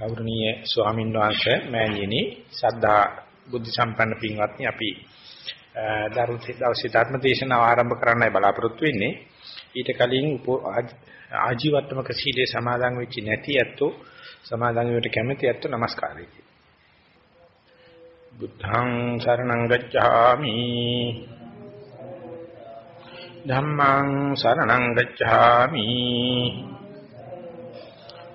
ගෞරවනීය ස්වාමීන් වහන්සේ මෑණියනි සද්ධා බුද්ධ සම්පන්න පින්වත්නි අපි දරුසේ දවසේ ධර්ම දේශනාව ආරම්භ කරන්නයි බලාපොරොත්තු වෙන්නේ. ඊට කලින් ආජීවත්මක සීලේ සමාදන් වෙච්ච නැති ඇත්තෝ සමාදන් වීමට කැමැති ඇත්තෝ নমස්කාරය බුද්ධං සරණං ගච්ඡාමි. ධම්මං සරණං ගච්ඡාමි.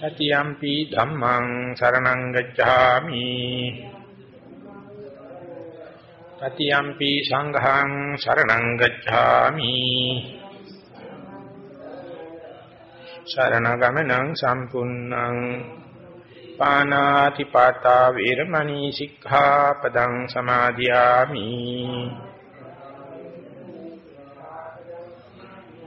තතියම්පි ධම්මං සරණං ගච්ඡාමි තතියම්පි සංඝං සරණං ගච්ඡාමි සරණ ගමනං සම්පුන්නං පානාති පාතා වේරමණී සික්ඛාපදං සමාදියාමි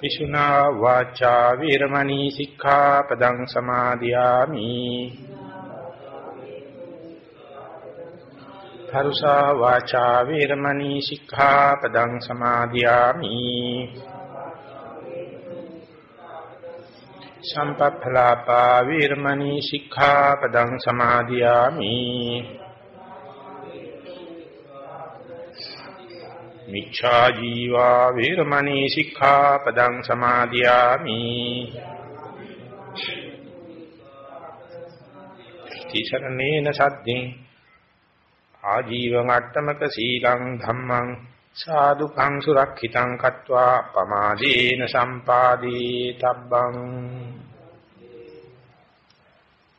පිසුනා වාචා වීරමණී සික්ඛාපදං සමාදියාමි. පරුසා වාචා වීරමණී සික්ඛාපදං සමාදියාමි. සම්පප්පලාපා වීරමණී සික්ඛාපදං සමාදියාමි. මිච්ඡා ජීවා වේරමණී සික්ඛාපදං සමාදියාමි. තිසරණේන සද්දෙන් ආජීවං අට්ඨමක සීලං ධම්මං සාදුකං සුරක්ෂිතං කତ୍වා පමාදීන සම්පාදී තබ්බං.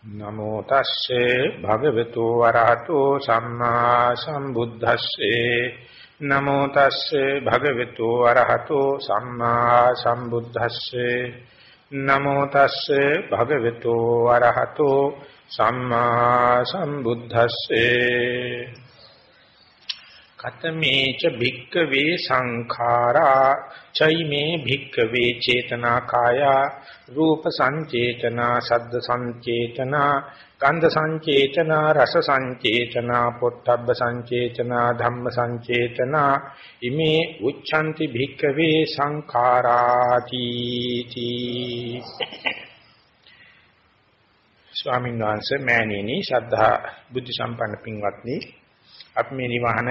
නමෝ තස්සේ භගවතු වරහතෝ සම්මා සම්බුද්දස්සේ නමෝ තස්සේ භගවතු අරහතෝ සම්මා සම්බුද්දස්සේ. නමෝ තස්සේ භගවතු අරහතෝ සම්මා සම්බුද්දස්සේ. කතමේච භික්කවේ සංඛාරා චෛමේ භික්කවේ චේතනා කායා රූප සංචේතනා සද්ද සංචේතනා ගන්ධ සංචේතනා රස සංචේතනා පොට්ටබ්බ සංචේතනා ධම්ම සංචේතනා ඉමේ උච්ඡanti භික්කවේ සංඛාරාති තී. ස්වාමීන් වහන්සේ මෑණියනි ශ්‍රද්ධා බුද්ධ සම්පන්න පින්වත්නි අපි මේ නිවහන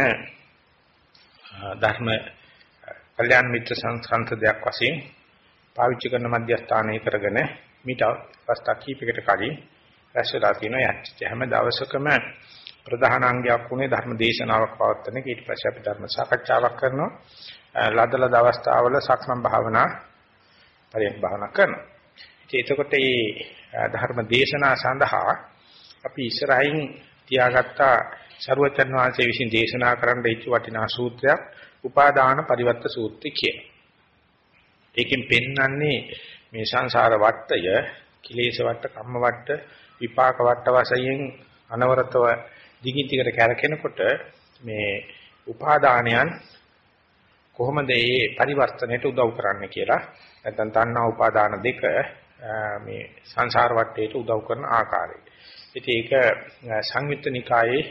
ධර්ම කල්‍යාණ මිත්‍ර සංසන්තදයක් වශයෙන් පාවිච්චි කරන මධ්‍යස්ථානය කරගෙන මීට අවස්ථා කිහිපයකට කලින් රැස්වලා තියෙනවා යච්ච හැම දවසකම ප්‍රධාන අංගයක් වුණේ ධර්ම දේශනාවක් පවත්වන එක. ඊට පස්සේ අපි ධර්ම සාකච්ඡාවක් කරනවා. ලදල දවස්තාවල සක්මන් භාවනා පරියන්ක භාවනා කරනවා. ඉතින් එතකොට මේ ධර්ම දේශනා සඳහා අපි ඉස්සරහින් තියාගත්ත සරුවචන් වහන්සේ විසින් දේශනා කරන්න ඉච්ච වටිනා සූත්‍රයක් උපාදාන පරිවර්ත සූත්‍රය කියන. ඒකෙන් පෙන්වන්නේ මේ සංසාර වට්ටය, කිලේශ වට්ට, කම්ම වට්ට, විපාක වට්ට වශයෙන් අනවරතව දිගින් දිගට කැරකෙනකොට මේ උපාදානයන් කොහොමද මේ පරිවර්තනයට උදව් කරන්නේ කියලා නැත්නම් තණ්හා උපාදාන දෙක මේ සංසාර වටේට උදව් කරන ආකාරය. ඉතින් ඒක සංයුත්ත නිකායේ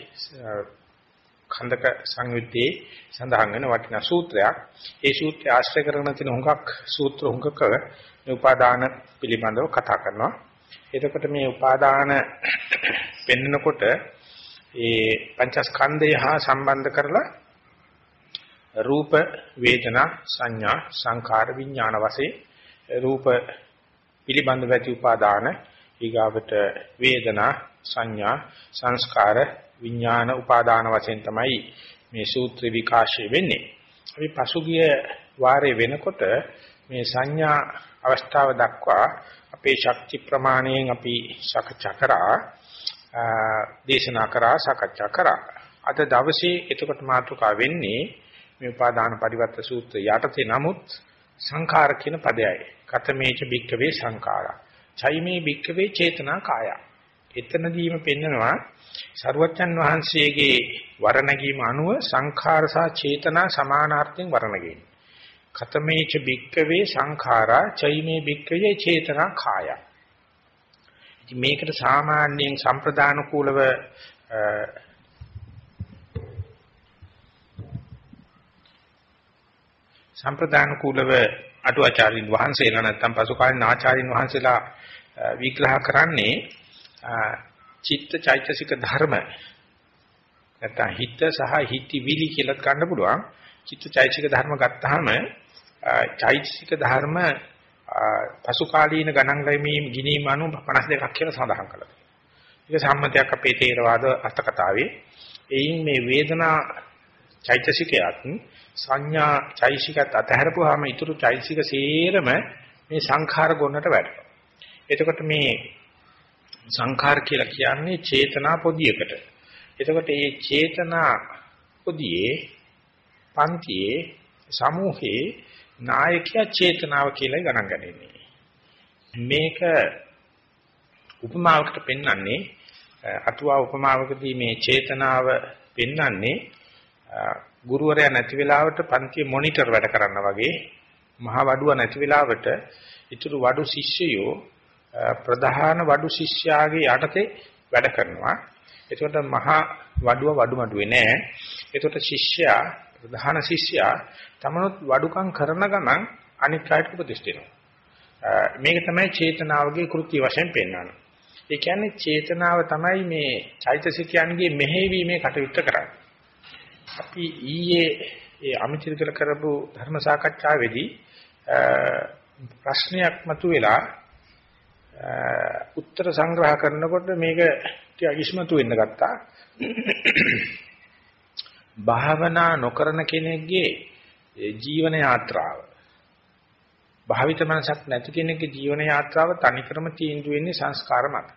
khndaka සංයුත්තේ සඳහන් වෙන වටිනා සූත්‍රයක්. ඒ සූත්‍රය ආශ්‍රය කරගෙන තියෙන හුඟක් සූත්‍ර හුඟක උපාදාන පිළිබඳව කතා කරනවා. එතකොට මේ උපාදාන පෙන්නකොට ඒ පංචස්කන්ධය හා සම්බන්ධ කරලා රූප වේදනා සංඥා සංකාර විඥාන වශයෙන් රූප පිළිබඳව ඇති උපාදාන ඊගාවට වේදනා සංඥා සංස්කාර විඥාන උපාදාන වශයෙන් තමයි මේ සූත්‍ර විකාශය වෙන්නේ. අපි පසුගිය වාරේ වෙනකොට මේ සංඥා අවස්ථාව දක්වා අපේ ශක්ති ප්‍රමාණයෙන් අපි සාකච්ඡා කරා දේශනා කරා සාකච්ඡා කරා. අද දවසේ එතකොට මාතෘකා වෙන්නේ මේ උපාදාන පරිවර්ත සූත්‍රය යටතේ නමුත් සංඛාර කියන පදයයි. කතමේච භික්කවේ සංඛාරා. චෛමේ භික්කවේ චේතනා කාය. එතනදීම පෙන්නනවා සරුවච්චන් වහන්සේගේ වරණගීම අනුව සංඛාර සහ චේතනා සමානාර්ථයෙන් වරණගෙන්නේ. කතමේච භික්කවේ සංඛාරා චෛමේ භික්කවේ චේතනා කාය. ඉතින් මේකට සාමාන්‍යයෙන් සම්ප්‍රදාන කූලව සම්ප්‍රදාන කූලව අටුවාචාරින් වහන්සේලා නැත්නම් පසුකාලීන ආචාරින් වහන්සේලා විග්‍රහ කරන්නේ චිත්ත චෛතසික ධර්ම නැත්නම් හිත සහ හිතවිලි කියලා ගන්න පුළුවන් චිත්ත චෛතසික ධර්ම ගත්තාම චෛතසික ධර්ම පසුකාලීන ගණන් ලැබීම් ගිනීම අනු 52ක් කියලා සඳහන් කළා. ඒක සම්මතයක් අපේ තේරවාද අර්ථකතාවේ. එයින් මේ වේදනා චෛතසිකයත් සංඥා චෛසිකත් අතහැරපුවාම ඊටු චෛසික සේරම මේ සංඛාර ගොන්නට වැටෙනවා. එතකොට මේ සංඛාර කියලා කියන්නේ චේතනා පොදියකට. එතකොට මේ චේතනා පොදියේ පන්තියේ සමූහේ නායකයා චේතනාව කියලා ගණන් ගන්නේ. මේක උපමාවකට පෙන්වන්නේ අටුවා උපමාවකදී මේ චේතනාව පෙන්වන්නේ ගුරුවරයා නැති වෙලාවට පන්තිය මොනිටර් වැඩ කරනවා වගේ මහා වඩුව නැති වෙලාවට ඊටු වඩු ශිෂ්‍යයෝ ප්‍රධාන වඩු ශිෂ්‍යයාගේ යටතේ වැඩ කරනවා. එතකොට මහා වඩුව වඩුමඩුවේ නෑ. එතකොට ශිෂ්‍යයා ප්‍රධාන ශිෂ්‍යයා තමනුත් වඩුකම් කරන ගමන් අනික් අයට උපදෙස් දෙනවා. මේක තමයි චේතනාවගේ කෘත්‍ය වශයෙන් පෙන්වන්නේ. ඒ කියන්නේ චේතනාව තමයි මේ චෛතසිකයන්ගේ මෙහෙවීමේ කටයුත්ත කරන්නේ. අපි ඊයේ ඒ අමිතිරකල කරපු ධර්ම සාකච්ඡාවේදී ප්‍රශ්නයක් මතුවෙලා උත්තර සංග්‍රහ කරනකොට මේක ටිකක් ඉස්මතු වෙන්න ගත්තා. භාවනා නොකරන කෙනෙක්ගේ ජීවන යාත්‍රාව භාවිත මනසක් නැති කෙනෙක්ගේ ජීවන යාත්‍රාව තනිකරම තීන්දුව වෙන්නේ සංස්කාර මත.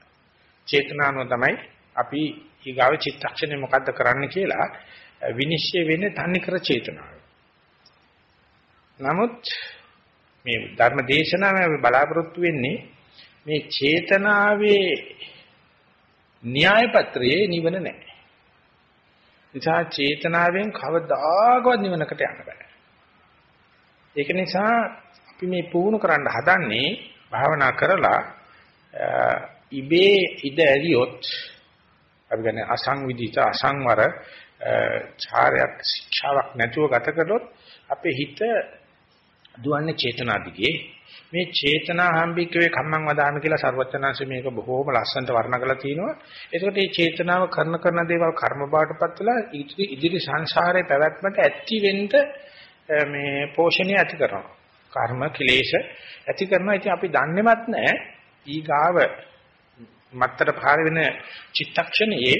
චේතනාව තමයි අපි ඊගාව චිත්තක්ෂණය මොකද්ද කරන්න කියලා විනිශ්චය වෙන්නේ තනිකර චේතනාව. නමුත් මේ ධර්ම දේශනාවේ බලාපොරොත්තු වෙන්නේ මේ චේතනාවේ න්‍යාය පත්‍රයේ නිවන නැහැ. නිසා චේතනාවෙන් කවදාකවත් නිවනකට යන්න බෑ. ඒක නිසා අපි මේ පුහුණු කරන්න හදන්නේ භාවනා කරලා ඉබේ ඉද ඇරියොත් අපි කියන්නේ අසංවිධිත අසංවර චාරයක් ශික්ෂාවක් නැතුව ගත කළොත් අපේ හිත දුවන්නේ චේතනා දිගේ මේ චේතනා හම්බිකවේ කම්මං වදාන කියලා සර්වචනංශ මේක බොහෝම ලස්සනට වර්ණනා කරලා තිනවා. ඒකට මේ චේතනාව කරන කරන දේවල් කර්ම බාටපත් වෙලා ඉදිරි සංසාරේ පැවැත්මට ඇති වෙන්න මේ පෝෂණය ඇති කරනවා. කර්ම කිලේශ ඇති කරනවා. ඉතින් අපි දන්නේවත් නැහැ. ඊගාව මත්තර පාර වෙන චිත්තක්ෂණයේ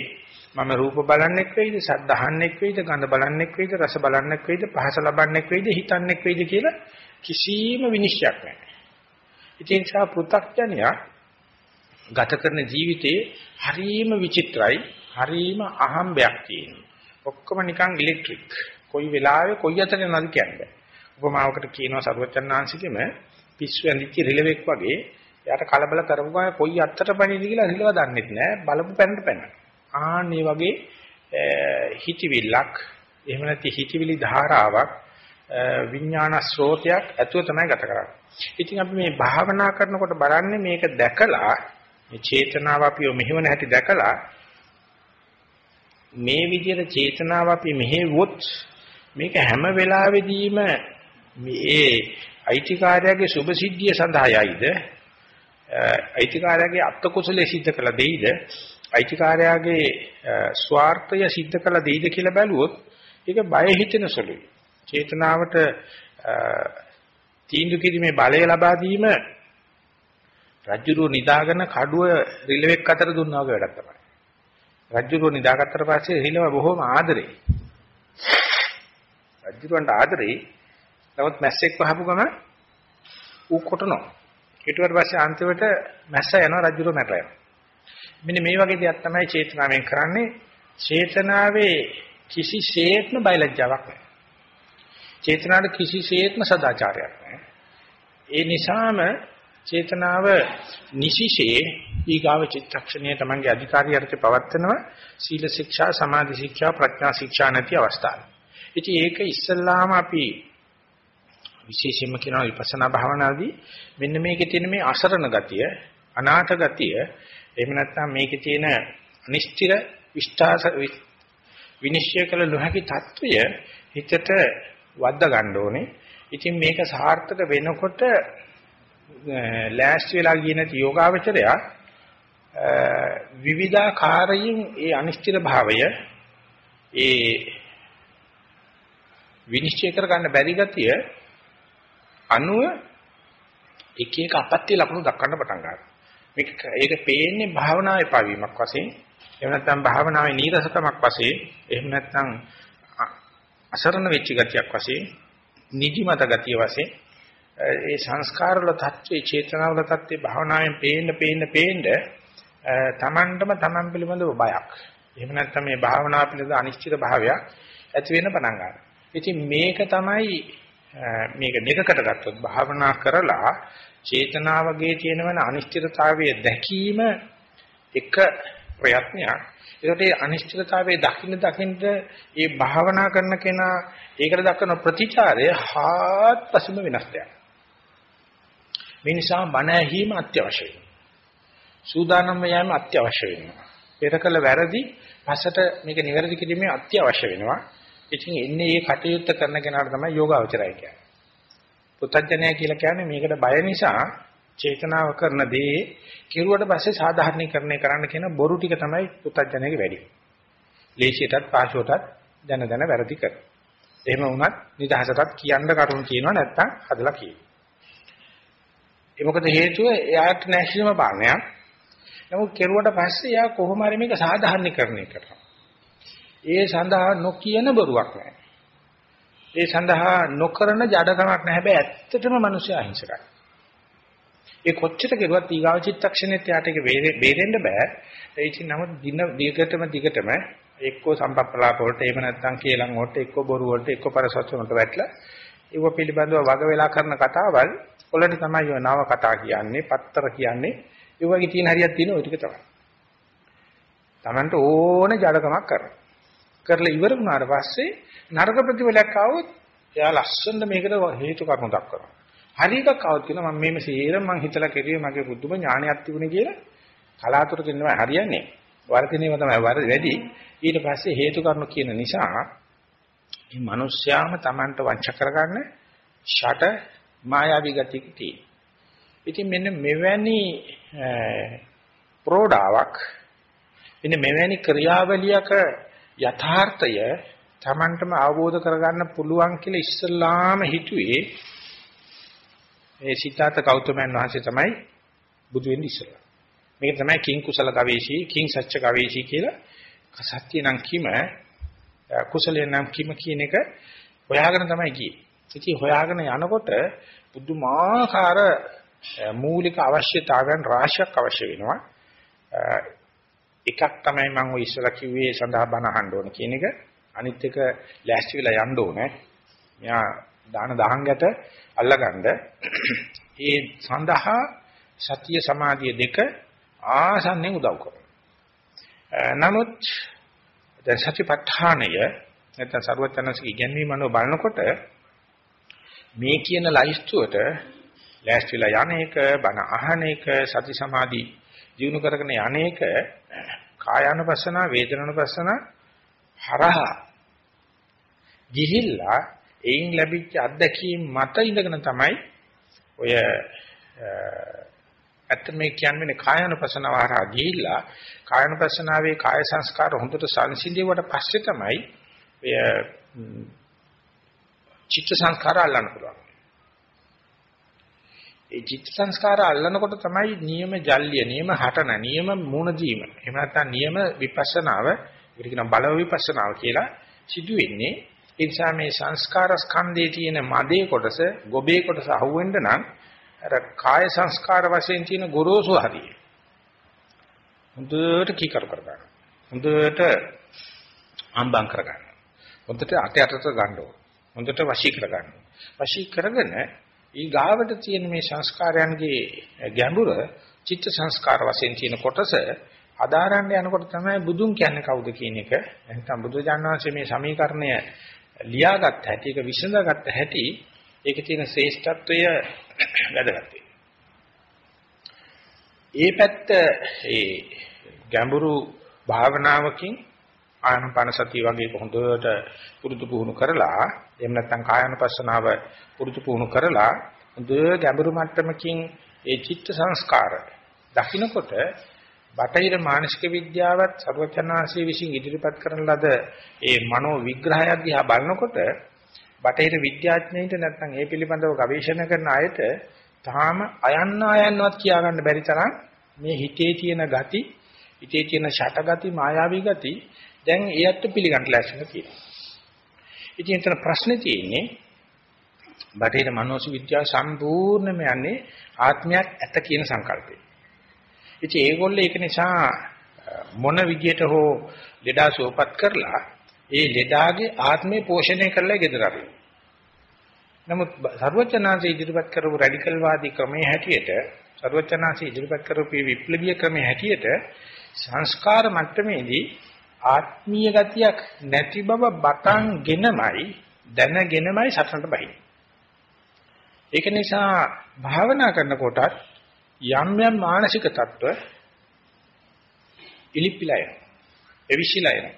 මම රූප බලන්නෙක් වෙයිද, ශබ්ද අහන්නෙක් වෙයිද, ගඳ බලන්නෙක් වෙයිද, රස බලන්නෙක් වෙයිද, පහස ලබන්නෙක් වෙයිද, හිතන්නෙක් වෙයිද කියලා කිසිම විනිශ්චයක් නැහැ. ඉතින් සා පෘ탁ඥයා ගත කරන ජීවිතේ හරීම විචිත්‍රයි, හරීම අහම්බයක් තියෙනවා. ඔක්කොම නිකන් ඉලෙක්ට්‍රික්. කොයි වෙලාවෙ කොයි අතට යනවද කියන්නේ. උපමාවකට කියනවා සරුවචනාංශිකෙම පිස්සු ඇඳිච්ච රිලෙවෙක් වගේ එයාට කලබල කරපු ගමන් කොයි අත්තට පණිද කියලා රිලව දන්නෙත් නෑ බලපු පැනට පැන. ආන්නේ වගේ හිතවිල්ලක් එහෙම නැති හිතවිලි ධාරාවක් විඥාන ස්රෝතයක් ඇතුව තමයි ගත කරන්නේ. ඉතින් අපි මේ භාවනා කරනකොට බලන්නේ මේක දැකලා මේ චේතනාව අපිව මෙහෙවන හැටි දැකලා මේ විදිහට චේතනාව අපි මෙහෙවුවොත් මේක හැම වෙලාවෙදීම මේ අයිතිකාරයාගේ සුභසිද්ධිය සඳහා යයිද? අයිතිකාරයාගේ අත්ත කුසලයේ සිද්ධ කළ දෙයිද? අයිතිකාරයාගේ ස්වార్థය සිද්ධ කළ දෙයිද කියලා බැලුවොත් ඒක බය හිතෙන සුළුයි. චේතනාවට තීන්දුව කිරීමේ බලය ලබා දීම රජ්ජුරුව නිදාගෙන කඩුව රිලෙවෙක් අතර දුන්නා වගේ වැඩක් තමයි. රජ්ජුරුව නිදාගත්තට පස්සේ රිලෙව බොහොම ආදරේ. රජ්ජුරුවන්ට ආදරේ. නමුත් මැස්සෙක් වහපු ගම ඌ කොටනවා. ඊට පස්සේ අන්තිමට මැස්ස යනවා රජ්ජුරුව මැරලා යනවා. මෙන්න මේ වගේ දෙයක් තමයි චේතනාවෙන් කරන්නේ. චේතනාවේ කිසිසේත්ම බයලජ්ජාවක් නැහැ. චේතනාවට කිසිසේත්ම සදාචාරයක් නැහැ. ඒ නිසාම චේතනාව නිසිසේ ඊගාව චිත්තක්ෂණයේ Tamange අධිකාරිය අර්ථේ පවත්නවා සීල ශික්ෂා සමාධි ශික්ෂා ප්‍රඥා ශික්ෂා නැති අවස්ථාව. ඉතින් ඒක ඉස්සල්ලාම අපි විශේෂයෙන්ම කියනවා විපස්සනා භාවනාදී මෙන්න මේකේ තියෙන මේ අසරණ ගතිය, අනාථ ගතිය, එහෙම නැත්නම් මේකේ තියෙන අනිශ්චිත විශ්වාස විනිශ්චය කළ නොහැකි తত্ত্বය හිතට වද්දා ගන්න ඕනේ. ඉතින් මේක සාර්ථක වෙනකොට ලෑස්ති වෙලා ගිය නැති යෝගාවචරය විවිධාකාරයෙන් ඒ අනිශ්චිත භාවය ඒ විනිශ්චය කර ගන්න බැරි ගතිය අනුව එක එක අපත්‍ය ලක්ෂණ දක්වන්න පටන් ගන්නවා. මේක ඒක පේන්නේ භාවනාවේ පාවීමක් වශයෙන් එහෙම නැත්නම් භාවනාවේ නීරසකමක් වශයෙන් එහෙම නැත්නම් අසරණ වෙච්ච ගතියක් වශයෙන් නිදිමත ගතිය වශයෙන් ඒ සංස්කාර වල தත්ත්වේ චේතනාවල தත්ත්වේ භාවනාවෙන් පේන්න පේන්න පේන්න තමන්ටම තමන් පිළිබඳව බයක්. එහෙම නැත්නම් මේ භාවනාව පිළිබඳ අනිශ්චිත භාවයක් ඇති වෙන්න පටන් ගන්නවා. ඉතින් මේක තමයි මේක දෙකකට ගත්තොත් භාවනා කරලා චේතනාවගේ තියෙනවන අනිශ්චිතතාවය දැකීම එක ප්‍රයත්නයක්. ඒකට මේ අනිශ්චිතතාවයේ දකින්න දකින්න මේ භාවනා කරන කෙනා ඒකට දක්වන ප්‍රතිචාරය හාත්පසම වෙනස් දෙයක්. මේ නිසා බණ ඇහිීම අත්‍යවශ්‍ය වෙනවා. සූදානම් යෑම අත්‍යවශ්‍ය වෙනවා. පෙරකල වැරදි පසට මේක නිවැරදි කිරීමේ අත්‍යවශ්‍ය වෙනවා. ඉතින් එන්නේ මේ කටයුත්ත කරන කෙනාට තමයි යෝගාවචරය කියන්නේ. පුතඥය කියලා කියන්නේ මේකට බය නිසා චේතනාව කරන දේ කෙරුවට පස්සේ සාධාරණීකරණය කරන්න කියන බොරු ටික තමයි පුතඥයගේ වැඩි. ලේසියටත් පාෂුවටත් දැන දැන වැරදි කර. එහෙම වුණත් නිදහසටත් කියන්න කරුණු කියනවා නැත්තම් හදලා කියනවා. ඒ මොකද හේතුව එයාට නැතිවම පානයක්. නමුත් කෙරුවට පස්සේ එයා කොහොම හරි මේක සාධාරණීකරණය කරනවා. ඒ සඳහා නොකියන බොරුවක් නැහැ. ඒ සඳහා නොකරන ජඩකමක් නැහැ. හැබැයි ඇත්තටම මිනිස්සු අහිංසකයි. ඒ කොච්චර කෙරුවත් ඊගාව චිත්තක්ෂණෙත් යාට ඒක බේරෙන්න බෑ. ඒ ඉතින් නමුත් දින දිගටම දිගටම එක්කෝ සම්පප්පලාප වලට එහෙම නැත්නම් කේලම් වලට එක්කෝ බොරු වලට එක්කෝ පරසත් වලට වැටලා ඒව පිළිබඳව වග වෙලා කරන කතාවල් වලට තමයි ඔය නව කතා කියන්නේ, පත්තර කියන්නේ. ඒ වගේ තියෙන හරියක් තියෙන ওই ටික තමයි. Tamanට ඕන ජඩකමක් කරනවා. කරලා ඉවර වුණාට පස්සේ නරක ප්‍රතිඵලයක් ආවොත් එයා ලස්සනට මේකට හේතු කාරණා දක්වනවා. හරි එකක් આવත් කියනවා මම මේම සීරම මං හිතලා කෙරුවේ මගේ බුදුම ඥානයක් තිබුණේ කියලා කලාතුරකින් නෑ හරියන්නේ. වර්ධනයම තමයි වැඩි. ඊට පස්සේ හේතු කාරණා කියන නිසා මේ මිනිස්යාම Tamanට වංච කරගන්න ෂට මායාවී ගතියක තියෙනවා. ඉතින් මෙන්න මෙවැනි ප්‍රෝඩාවක් මෙන්න මෙවැනි ක්‍රියාවලියක යථාර්ථය Tamanටම අවබෝධ කරගන්න පුළුවන් කියලා ඉස්සල්ලාම හිතුවේ ඒ සිතාත ගෞතමයන් වහන්සේ තමයි බුදු වෙන්නේ ඉස්සලා. මේක තමයි කිං කුසල ගවේෂී කිං සච්ච ගවේෂී කියලා සත්‍ය නම් කිම කුසලේ නම් කිම කියන එක හොයාගෙන තමයි ගියේ. ඉතින් හොයාගෙන යනකොට බුදුමාකාර මූලික අවශ්‍යතාවයන් රාශියක් අවශ්‍ය වෙනවා. එකක් තමයි මම ඔය ඉස්සලා කිව්වේ සඳහා බණ අහන්න ඕන කියන එක. අනිත් එක ලෑස්ති වෙලා යන්න ඕනේ. මෙයා දාන දහංගට අල්ලගන්න. ඒ සඳහා සතිය සමාධිය දෙක ආසන්නෙන් උදව් කරනවා. නමුත් දැන් සතිපට්ඨානය නැත්නම් ਸਰවඥාන්සේ ඉගැන්වීම අනුව බලනකොට මේ කියන ලයිස්තුවට ලෑස්තිලා යන්නේක බණ අහන්නේක සති සමාධි ජීවු කරගෙන යන්නේක කායानुපස්සන වේදනානුපස්සන හරහා ගිහිල්ලා එයින් ලැබිච්ච අත්දැකීම් මත ඉඳගෙන තමයි ඔය ඇත්ත මේ කියන්නේ කායानुපස්සනාව හරහා ගිහිල්ලා කායानुපස්සනාවේ කාය සංස්කාර හොඳට සංසිඳුවට පස්සේ තමයි ඔය චිත්ත සංස්කාර අල්ලන්න පුළුවන්. ඒ චිත්ත සංස්කාර අල්ලනකොට තමයි නියම ජල්්‍ය, නියම හටන, නියම මූණ දීම. එහෙම නැත්නම් නියම විපස්සනාව, ඒකට කියනවා බලව විපස්සනාව කියලා සිදු වෙන්නේ. ඒ නිසා මේ සංස්කාර ස්කන්ධයේ තියෙන මදේ කොටස, ගොබේ කොටස අහුවෙන්න නම් අර කාය සංස්කාර වශයෙන් තියෙන ගොරෝසු හරිය. හොඳට කීකර කරගන්න. හොඳට අම්බම් කරගන්න. හොඳට අත යටට ගන්න ඕන. හොඳට වශී කරගන්න. වශී කරගෙන ඊ ගාවට තියෙන මේ සංස්කාරයන්ගේ ගැඹුර චිත්ත සංස්කාර වශයෙන් තියෙන කොටස අදාරන්න යනකොට තමයි බුදුන් කියන්නේ කවුද කියන එක නැත්නම් බුදුජානනාංශයේ මේ සමීකරණය ලියාගත් හැටි ඒක විසඳගත් හැටි ඒකේ තියෙන ශ්‍රේෂ්ඨත්වය වැදගත් ඒ පැත්ත ඒ ගැඹුරු භාවනාවකින් ආනපන සතිය වගේ හොඳට පුරුදු පුහුණු කරලා එහෙම නැත්නම් කායानुපස්සනාව පුරුදු පුහුණු කරලා හොඳ ගැඹුරු මට්ටමකින් ඒ චිත්ත සංස්කාර දකින්නකොට බටහිර මානසික විද්‍යාවත් සර්වචනාංශයේ විසින් ඉදිරිපත් කරන ලද ඒ මනෝ විග්‍රහය දිහා බලනකොට බටහිර විද්‍යාඥයින්ට නැත්නම් ඒ පිළිබඳව ගවේෂණ කරන අයට තාම අයන්න අයන්නවත් කියා ගන්න බැරි තරම් මේ හිතේ තියෙන ගති, හිතේ තියෙන ෂටගති, මායාවී ගති දැන් ඒත් පිළිගන්න ලැස්තිලා තියෙනවා. ඉතින් එතන ප්‍රශ්නේ තියෙන්නේ බටහිර මනෝසි විද්‍යාව සම්පූර්ණයෙන්ම යන්නේ ආත්මයක් ඇත කියන සංකල්පේ. ඉතින් ඒගොල්ලෝ ඒක නිසා මොන විදියට හෝ ලෙඩා සුවපත් කරලා ඒ ලෙඩාගේ ආත්මය පෝෂණය කරලා ගෙදර අරිනවා. නමුත් සර්වචනාංශ ඉදිරිපත් කරපු රැඩිකල් වාදී ක්‍රමයේ හැටියට සර්වචනාංශ ඉදිරිපත් කරපු විප්ලවීය ක්‍රමයේ හැටියට සංස්කාර මට්ටමේදී ආත්මීය ගතියක් නැති බව බතන්ගෙනමයි දැනගෙනමයි සටනට බහින්නේ. ඒක නිසා භාවනා කරනකොටත් යම් යම් මානසික තත්ත්ව ඉලිප්පිලා යනවා. එවිසිලා යනවා.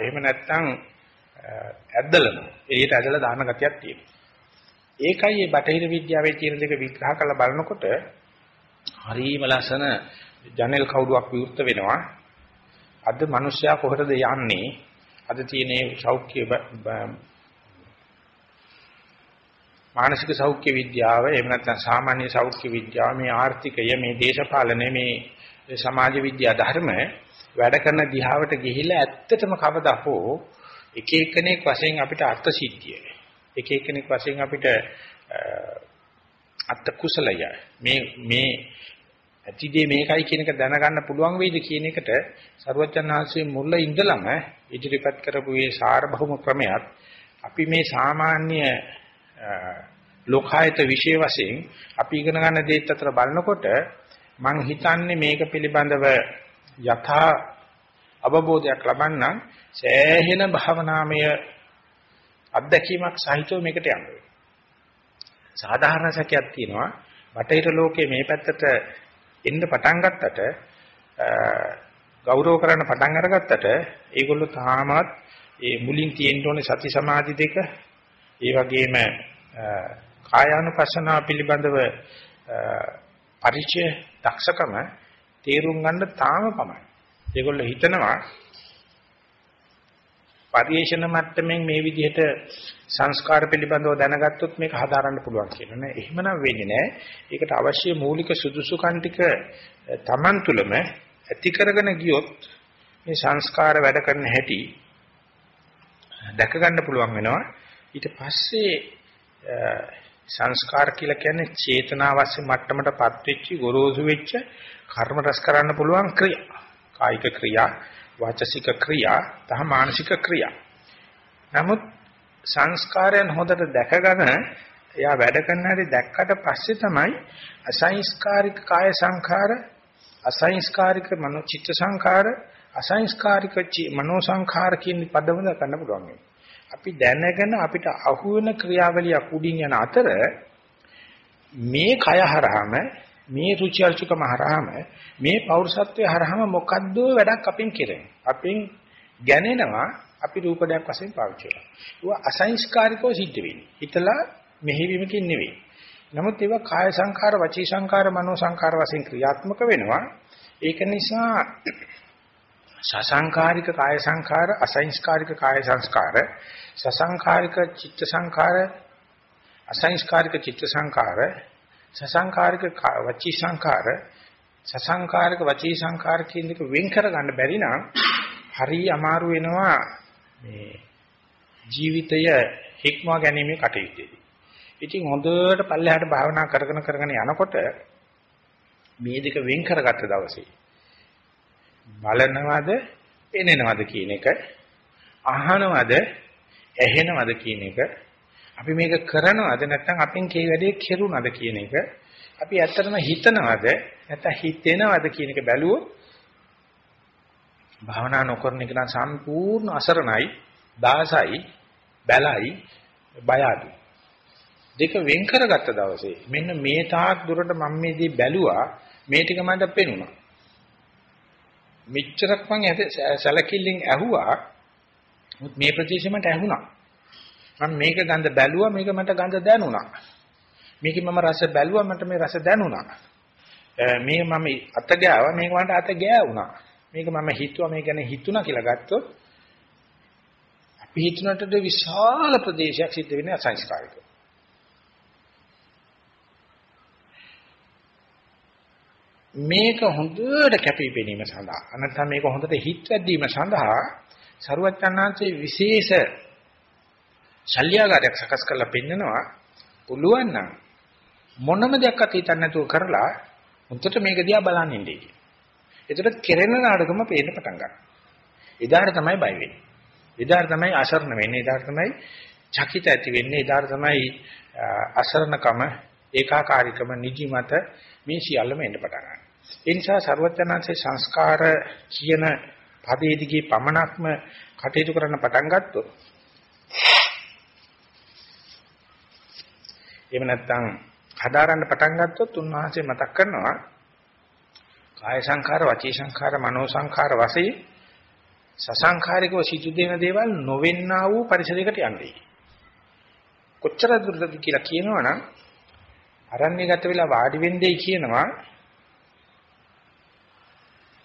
එහෙම නැත්නම් ඇද්දලනවා. ඒකට ඇදලා දාන ගතියක් තියෙනවා. ඒකයි මේ බටහිර විද්‍යාවේ තියෙන දෙක විග්‍රහ කරලා බලනකොට හරිම ලස්සන ජනෙල් කවුරුවක් විවෘත වෙනවා. අද මිනිස්සයා කොහෙටද යන්නේ? අද තියෙන සෞඛ්‍ය මානසික සෞඛ්‍ය විද්‍යාව එහෙම නැත්නම් සාමාන්‍ය සෞඛ්‍ය විද්‍යාව මේ ආර්ථිකය මේ දේශපාලනය මේ සමාජ විද්‍යා ධර්ම වැඩ කරන දිහාවට ගිහිල්ලා ඇත්තටම කවදා හෝ එක එක්කෙනෙක් වශයෙන් අපිට අර්ථ සිද්ධිය. එක එක්කෙනෙක් වශයෙන් අපිට අත්ත කුසලය. මේ මේ ඇතිදේ මේකයි කියන එක දැනගන්න පුළුවන් වෙයිද කියන එකට සරුවචනාංශයේ මුල ඉඳලම ඉදිරිපත් කරපු මේ සාරභෞම ක්‍රමයක් අපි මේ සාමාන්‍ය ලෝකායත විශේෂ වශයෙන් අපි ඉගෙන ගන්න දේත් අතර බලනකොට මම හිතන්නේ මේක පිළිබඳව යථා අවබෝධයක් ලබන්න සෑහෙන භාවනාමය අත්දැකීමක් සහිතව මේකට යන්න වෙනවා. සාධාරණ සැකයක් තියෙනවා. බටහිර ලෝකයේ මේ පැත්තට එන්න පටන් ගත්තට ගෞරව කරන්න පටන් අරගත්තට ඒගොල්ලෝ තාමත් ඒ මුලින් තියෙන්න ඕනේ සති සමාධි දෙක ඒ වගේම කායානුපස්සනාව පිළිබඳව පරිචය දක්ෂකම තේරුම් ගන්න තාම පමණයි. ඒගොල්ලෝ හිතනවා පරිේශන මට්ටමින් මේ විදිහට සංස්කාර පිළිබඳව දැනගත්තොත් මේක හදාරන්න පුළුවන් කියලා නෑ. එහෙමනම් වෙන්නේ නෑ. ඒකට අවශ්‍ය මූලික සුදුසුකම් ටික Taman තුලම ඇති කරගෙන ගියොත් මේ සංස්කාර වැඩ කරන හැටි දැක ගන්න පුළුවන් වෙනවා. ඊට පස්සේ සංස්කාර කියලා කියන්නේ චේතනාවස්සේ මට්ටමටපත් වෙච්ච ගොරෝසු වෙච්ච කර්ම රැස් කරන්න පුළුවන් ක්‍රියා. කායික ක්‍රියා, වාචසික ක්‍රියා, තහ මානසික ක්‍රියා. නමුත් සංස්කාරයන් හොඳට දැකගෙන එයා වැඩ කරන හැටි දැක්කට පස්සේ තමයි අසංස්කාරික කාය සංඛාර, අසංස්කාරික මනෝ චිත්ත සංඛාර, අසංස්කාරික මනෝ සංඛාර කියන පදවල ගන්න පුළුවන් වෙන්නේ. අපි දැනගෙන අපිට අහු වෙන ක්‍රියාවලිය කුඩින් යන අතර මේ කය හරහාම මේ රුචි අරුචිකම හරහාම මේ පෞරුෂත්වයේ හරහාම මොකද්ද වැඩක් අපින් කෙරෙන්නේ? අපින් ගැනෙනවා අපි රූපයක් වශයෙන් පාවිච්චි කරනවා. ඒවා අසංස්කාරිකව සිද්ධ වෙන්නේ. හිතලා මෙහෙවීමකින් නෙවෙයි. නමුත් ඒවා කාය සංඛාර වචී සංඛාර මනෝ සංඛාර වශයෙන් ක්‍රියාත්මක වෙනවා. ඒක නිසා සසංකාරික කාය සංඛාර අසංස්කාරික කාය සංස්කාර සසංකාරික චිත්ත සංඛාර අසංස්කාරික චිත්ත සංඛාර සසංකාරික වචී සංකාර සසංකාරික වචී සංකාර කියන එක වෙන් කරගන්න බැරි නම් හරි අමාරු වෙනවා මේ ජීවිතය හික්මවා ගැනීමේ කටයුත්තේදී. ඉතින් හොඳට පල්ලෙහාට භාවනා කරගෙන කරගෙන යනකොට මේ දෙක වෙන් කරගත්ත දවසේ බලනවද පෙනෙනවද කියන එක අහනවද ඇහෙනවද කියන එක අපි මේක කරනවද නැත්නම් අපෙන් කී වැඩේ කෙරුණාද කියන එක අපි ඇත්තටම හිතනවද නැත්නම් හිතෙනවද කියන එක බැලුවොත් භාවනා නොකරන එක නම් සම්පූර්ණ අසරණයි දාසයි බැලයි බය අඩු දෙක වෙන් කරගත්ත දවසේ මෙන්න මේ තාක් දුරට මම මේ දේ බැලුවා මේ ටික මට පෙනුණා. මෙච්චරක් මං සැලකිල්ලෙන් ඇහුවා. මේ ප්‍රදේශෙමට ඇහුණා. මම මේක ගඳ බැලුවා මේක මට ගඳ දැනුණා. මේක මම රස බැලුවා මට මේ රස දැනුණා. මේක මම අත ගෑවා මේක මට අත ගෑවුණා. මේක මම හිතුවා මේ ගැන හිතුණා කියලා ගත්තොත් අපි හිතනටද විශාල ප්‍රදේශයක් සිද්ධ වෙන්නේ අසංස්කාරිකව. මේක හොඳට කැපිපෙනීම සඳහා නැත්නම් මේක හොඳට හිත් වැදීම සඳහා සරුවචනාංශයේ විශේෂ ශල්‍යගාරයක් සකස් කරලා පෙන්නනවා පුළුවන් නම් මොනම දෙයක් අතීතක් නැතුව කරලා හොඳට මේක දිහා බලන් ඉන්නේ කියන. ඒතර කෙරෙන නාටකම පේන්න පටන් ගන්නවා. එදාට තමයි බය වෙන්නේ. එදාට තමයි අසරණ වෙන්නේ. එදාට තමයි චකිත ඇති වෙන්නේ. එදාට තමයි අසරණකම ඒකාකාරීකම නිදිමත මේ සියල්ලම එන්න පටන් ගන්නවා. ඒ නිසා ਸਰවඥාන්සේ සංස්කාර කියන පදේ දිගේ පමණක්ම කටයුතු කරන්න පටන් ගත්තොත් එහෙම නැත්නම් හදාරන්න පටන් ගත්තොත් උන්වහන්සේ මතක් කරනවා කාය සංඛාර වචී සංඛාර මනෝ සංඛාර වශයෙන් සසංඛාරිකව සිදු දෙන දේවල් නොවෙන්නා වූ පරිසරයකට යන්නේ. කොච්චර දුරද කියලා කියනවනම් අරණ්‍යගත වෙලා වාඩි වෙන්නේ කියනවා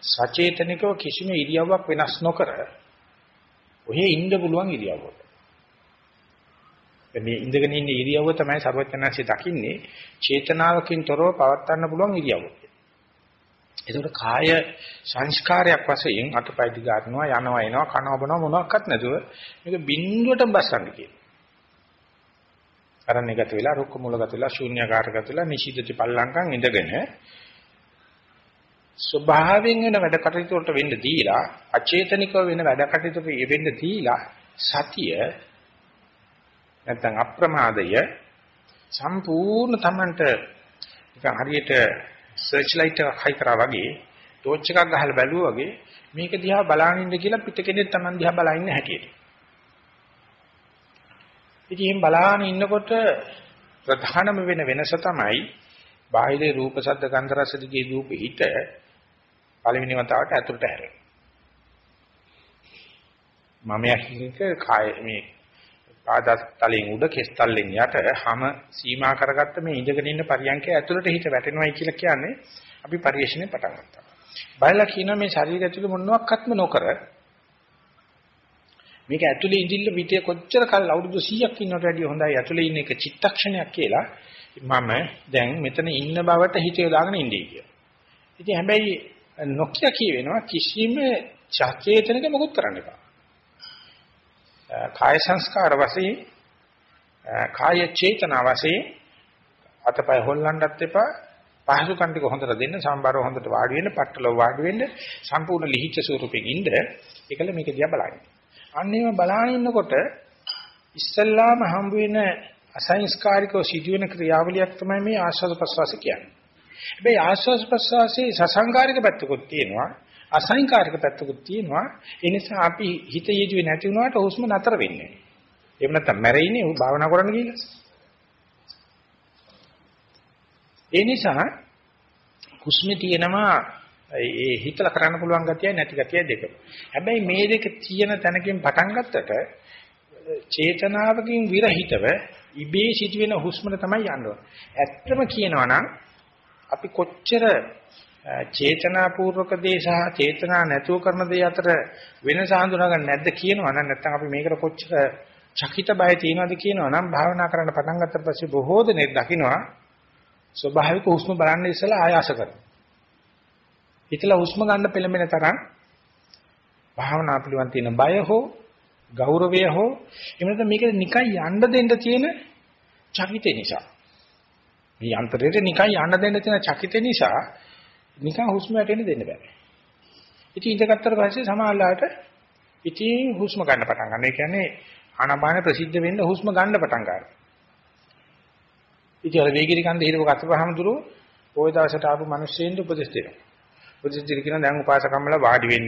සචේතනිකව කිසිම ඉරියව්වක් වෙනස් නොකර ඔහේ ඉන්න පුළුවන් ඉරියව්වක. මේ ඉඳගෙන ඉන්න ඉරියව්ව තමයි ਸਰවඥාන්සේ දකින්නේ චේතනාවකින් තොරව පවත්වන්න පුළුවන් ඉරියව්ව. ඒකට කාය සංස්කාරයක් වශයෙන් අතපය දිගාරනවා යනවා එනවා කනවා බොනවා මොනවත් නැතුව මේක බින්දුවට බස්සන්න කියන. අරණ්‍යගත වෙලා රුක්ක මූලගත වෙලා ශූන්‍යකාරගත වෙලා නිශීදති පල්ලංකම් ඉඳගෙන ස්වභාවයෙන් වෙන වැඩ කටයුතු වලට වෙන්න දීලා අචේතනිකව වෙන වැඩ කටයුතු වෙන්න දීලා සතිය නැත්නම් අප්‍රමාදය සම්පූර්ණ Tamanට නිකන් හරියට සර්ච් ලයිට් එකක් හයි කරා වගේ ටෝච් එකක් ගහලා බැලුවා වගේ මේක දිහා බලාගෙන ඉන්න කියලා පිට කෙනෙක් Taman දිහා බලාගෙන ඉන්න හැටියට. ඉතින් බලාගෙන ඉන්නකොට ප්‍රධානම වෙන වෙනස තමයි බාහිර රූප ශබ්ද ගන්ධ රස දිගේ දූප හිත පළවෙනි වතාවට ඇතුළට හැරෙනවා. මම යකින්ක කාය මේ පාදතලෙන් උඩ කෙස්තල්ලෙන් යට හැම සීමා කරගත්ත මේ ඉඳගෙන ඉන්න පරියන්කේ ඇතුළට හිත වැටෙනවයි කියලා කියන්නේ අපි පරිශ්‍රණය පටන් ගත්තා. බලලා කියනවා මේ ශරීරය ඇතුළේ මොනවාක්වත්ම නොකර මේක ඇතුළේ ඉඳිල්ල පිටේ කොච්චර කල් අවුරුදු 100ක් ඉන්නවට වැඩිය හොඳයි ඇතුළේ ඉන්න එක චිත්තක්ෂණයක් කියලා මම දැන් මෙතන ඉන්න බවට හිත යොදාගෙන ඉන්නේ කියලා. ඉතින් හැබැයි නොකිය කියවෙනවා කිසිම චේතනක මොකුත් කරන්න එපා. කාය සංස්කාර වශයෙන් කාය චේතනා වශයෙන් අතපය හොල්ලන්නත් එපා පහසු කන්ටික හොඳට දෙන්න සම්බරව හොඳට වාඩි වෙන්න පట్టලව වාඩි වෙන්න සම්පූර්ණ ලිහිච්ඡ ස්වරූපෙකින් ඉන්න ඒකල මේක දිහා බලන්න. අන්න ඒව බලාගෙන ඉන්නකොට ඉස්සල්ලාම හම්බ වෙන අසංස්කාරිකව සිදුවෙන ක්‍රියාවලියක් තමයි මේ ආස්වාද ප්‍රසවාස කියන්නේ. හැබැයි ආස්වාස් ප්‍රසවාසයේ සසංකාරික පැත්තකුත් තියෙනවා අසංකාරික පැත්තකුත් තියෙනවා. ඒ නිසා අපි හිත යෙදුවේ නැති වුණාට හුස්ම නතර වෙන්නේ එහෙම නැත්නම් මැරෙන්නේ උ භාවනා කරන්න කියලා ඒ නිසා හුස්මේ තියෙනවා ඒ හිතලා කරන්න පුළුවන් ගතිය නැති ගතිය දෙකම හැබැයි මේ දෙක තියෙන තැනකින් පටන් ගත්තට චේතනාවකින් විරහිතව ඉබේ සිදුවෙන හුස්මට තමයි යන්න. ඕනේ. ඇත්තම කියනවා නම් අපි කොච්චර චේතනාපූර්වක දේ සහ චේතනා නැතුව කරන දේ අතර වෙනස හඳුනාගන්න නැද්ද කියනවා නම් නැත්නම් අපි මේකට කොච්චර චකිත බය තියනවද කියනවා නම් භාවනා කරන්න පටන් ගත්ත පස්සේ බොහෝ දෙනෙක් දකිනවා ස්වභාවික හුස්ම බලන්න ඉස්සලා ආයාස කරනවා. හිතලා හුස්ම ගන්න පෙළඹෙන තරම් භාවනා පිළිවන් තියෙන බය හෝ ගෞරවය හෝ එහෙම නැත්නම් මේක නිකන් යන්න දෙන්න තියෙන චකිතේ නිසා. මේ යන්ත්‍රයට නිකන් යන්න දෙන්න තියෙන චකිතේ නිසා නිකන් හුස්ම වැටෙන්න දෙන්න බෑ. ඉතින් ඉඳගත්තර පස්සේ සමාහලාට ඉතින් හුස්ම ගන්න පටන් ගන්න. ඒ කියන්නේ ආනාපාන ප්‍රසිද්ධ වෙන්න හුස්ම ගන්න පටන් ගන්නවා. ඉතින් අර වේගිරි කන්ද හිරව කතපහමතුරු ওই දවසට ආපු මිනිස්සුන්ට උපදෙස් දෙනවා. උපදෙස් දෙන්න කියන දැන් උපාසකම්මලා වාඩි වෙන්න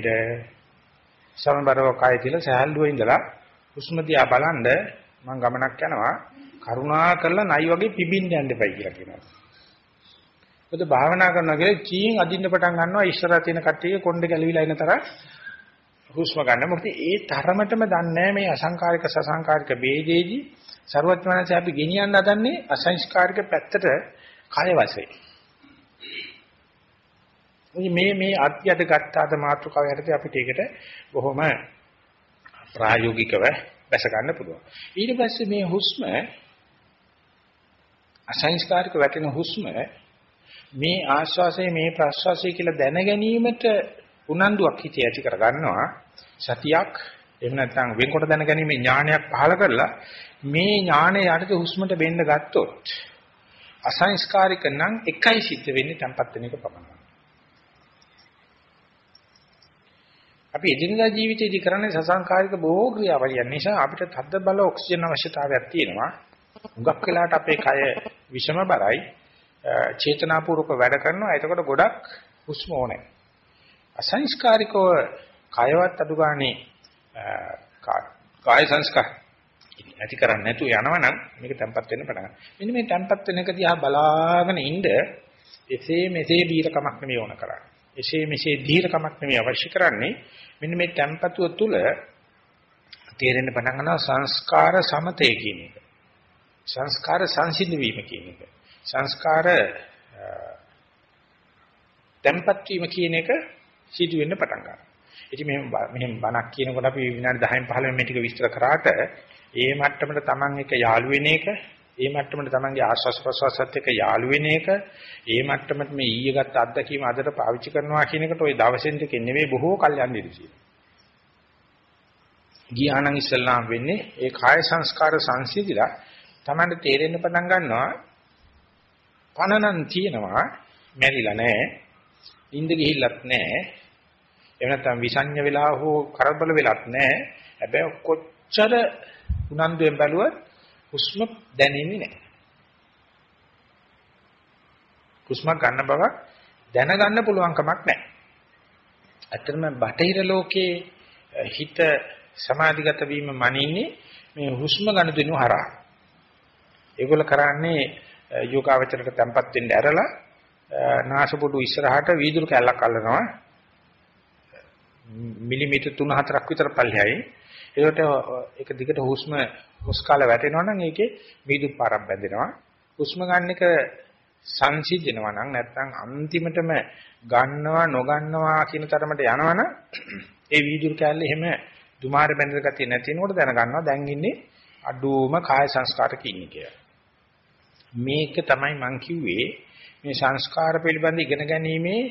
සමබරව කය තියලා සහැල්ලුව ඉඳලා හුස්ම දිහා බලන්ද මම ගමනක් යනවා කරුණා කරලා නයි වගේ පිබින්න යන්න එපයි කියලා කියනවා. මොකද භාවනා කරනවා කියලා කීයෙන් අදින්න පටන් ගන්නවා ඉස්සරහ තියෙන කට්ටිය කොණ්ඩ ගැලවිලා ඉන තරම් හුස්ම ගන්න. මොකද ඒ තරමටම දන්නේ මේ අසංකාරික සසංකාරික ભેදේදී ਸਰවඥාන්සේ අපි ගෙනියන්න හදන්නේ අසංස්කාරික පැත්තට කය වශයෙන්. මේ මේ අධ්‍යයට ගත්තාද මාතෘකාව යටතේ අපිට ඒකට බොහොම ප්‍රායෝගිකව බැස ගන්න පුළුවන්. ඊට පස්සේ මේ හුස්ම අසංස්කාරික වැටෙන හුස්ම මේ ආශ්වාසය මේ ප්‍රශ්වාසය කියලා දැන ගැනීමට උනන්දුවක් හිතේ ඇති කර ගන්නවා සතියක් එහෙම නැත්නම් වෙන්කොට දැන ගැනීමේ ඥානයක් පහළ කරලා මේ ඥානය යටතේ හුස්මට බෙන්න ගත්තොත් අසංස්කාරික නම් එකයි සිද්ධ වෙන්නේ tempat වෙන එක පමණයි. අපි එදිනදා ජීවිතයේදී කරන්නේ සසංකාරික බොහෝ ක්‍රියාවලියන් නිසා අපිට තද්ද බල ඔක්සිජන් අවශ්‍යතාවයක් තියෙනවා. හුඟක් වෙලාවට අපේ කය විෂම බරයි චේතනාපූර්වක වැඩ කරනවා. එතකොට ගොඩක් හුස්ම ඕනේ. අසංස්කාරිකව කයවත් අඩු ගානේ කාය සංස්කාර ඇති කරන්නේ නැතුව යනවනම් මේක තැම්පත් වෙන්න පටන් ගන්නවා. මෙන්න මේ තැම්පත් වෙන එක දිහා බලාගෙන ඉන්න එසේ මෙසේ බීරකමක් නෙමෙයි ඕන කරන්නේ. එසේ මෙසේ ධීරකමක් නෙමෙයි අවශ්‍ය කරන්නේ. මෙන්න මේ තැම්පතුව තුළ තේරෙන්න පටන් ගන්නවා සංස්කාර සමතය කියන එක. සංස්කාර සංසිඳ වීම කියන එක. සංස්කාර තැම්පත් වීම කියන එක සිදු වෙන්න පටන් ගන්නවා. ඉතින් මෙහෙම මෙහෙම බණක් කියනකොට අපි විනාඩි 10න් 15න් මේ ටික විස්තර කරාට ඒ මට්ටමට Taman එක යාළු වෙන එක, ඒ මට්ටමට Tamanගේ ආස්වාස් ප්‍රසවාසත් එක්ක යාළු වෙන එක, ඒ මට්ටමට මේ ඊයේ ගත්ත අත්දැකීම අදට පාවිච්චි කරනවා කියන එකට ওই දවසෙන් දෙකෙන් නෙවෙයි බොහෝ කල් යන්න ඉඳී. ගියානම් ඉස්සල්ලාම් වෙන්නේ ඒ කාය සංස්කාර සංසිඳිලා Tamanට තේරෙන්න පටන් ගන්නවා පණනන් තියෙනවා මැරිලා නැහැ. ඉඳ ගිහිල්ලත් නැහැ. එහෙම නැත්නම් විසඤ්ඤ වෙලා හෝ කරබල වෙලත් නැහැ. හැබැයි කොච්චර උනන්දුවෙන් බැලුවත් හුස්ම දැනෙන්නේ නැහැ. හුස්ම ගන්න බව දැනගන්න පුළුවන් කමක් නැහැ. ඇත්තටම බටහිර ලෝකයේ හිත සමාධිගත වීම මනින්නේ මේ හුස්ම ගන්න දෙනු හරහා. ඒගොල්ල කරන්නේ යෝගාවචරයට තැම්පත් වෙන්න ඇරලා නාසපුඩු ඉස්සරහට වීදුරු කැල්ලක් අල්ලනවා මිලිමීටර් 3-4ක් විතර පල්ලෙහායි. ඒකට ඒක දිගට හුස්ම හුස්කාල වැටෙනවා නම් ඒකේ වීදුරු පාරක් බැඳෙනවා. හුස්ම ගන්න එක සංසිඳනවා නම් නැත්නම් අන්තිමටම ගන්නවා නොගන්නවා කියන තරමට යනවනම් ඒ වීදුරු කැල්ල එහෙම දුමාරේ බැඳලා ගතිය නැතිනකොට දැනගන්නවා දැන් ඉන්නේ අඩුවම කාය සංස්කාරක ඉන්නේ කියලා. මේක තමයි මං කිව්වේ. මේ සංස්කාර පිළිබඳ ඉගෙන ගැනීමේ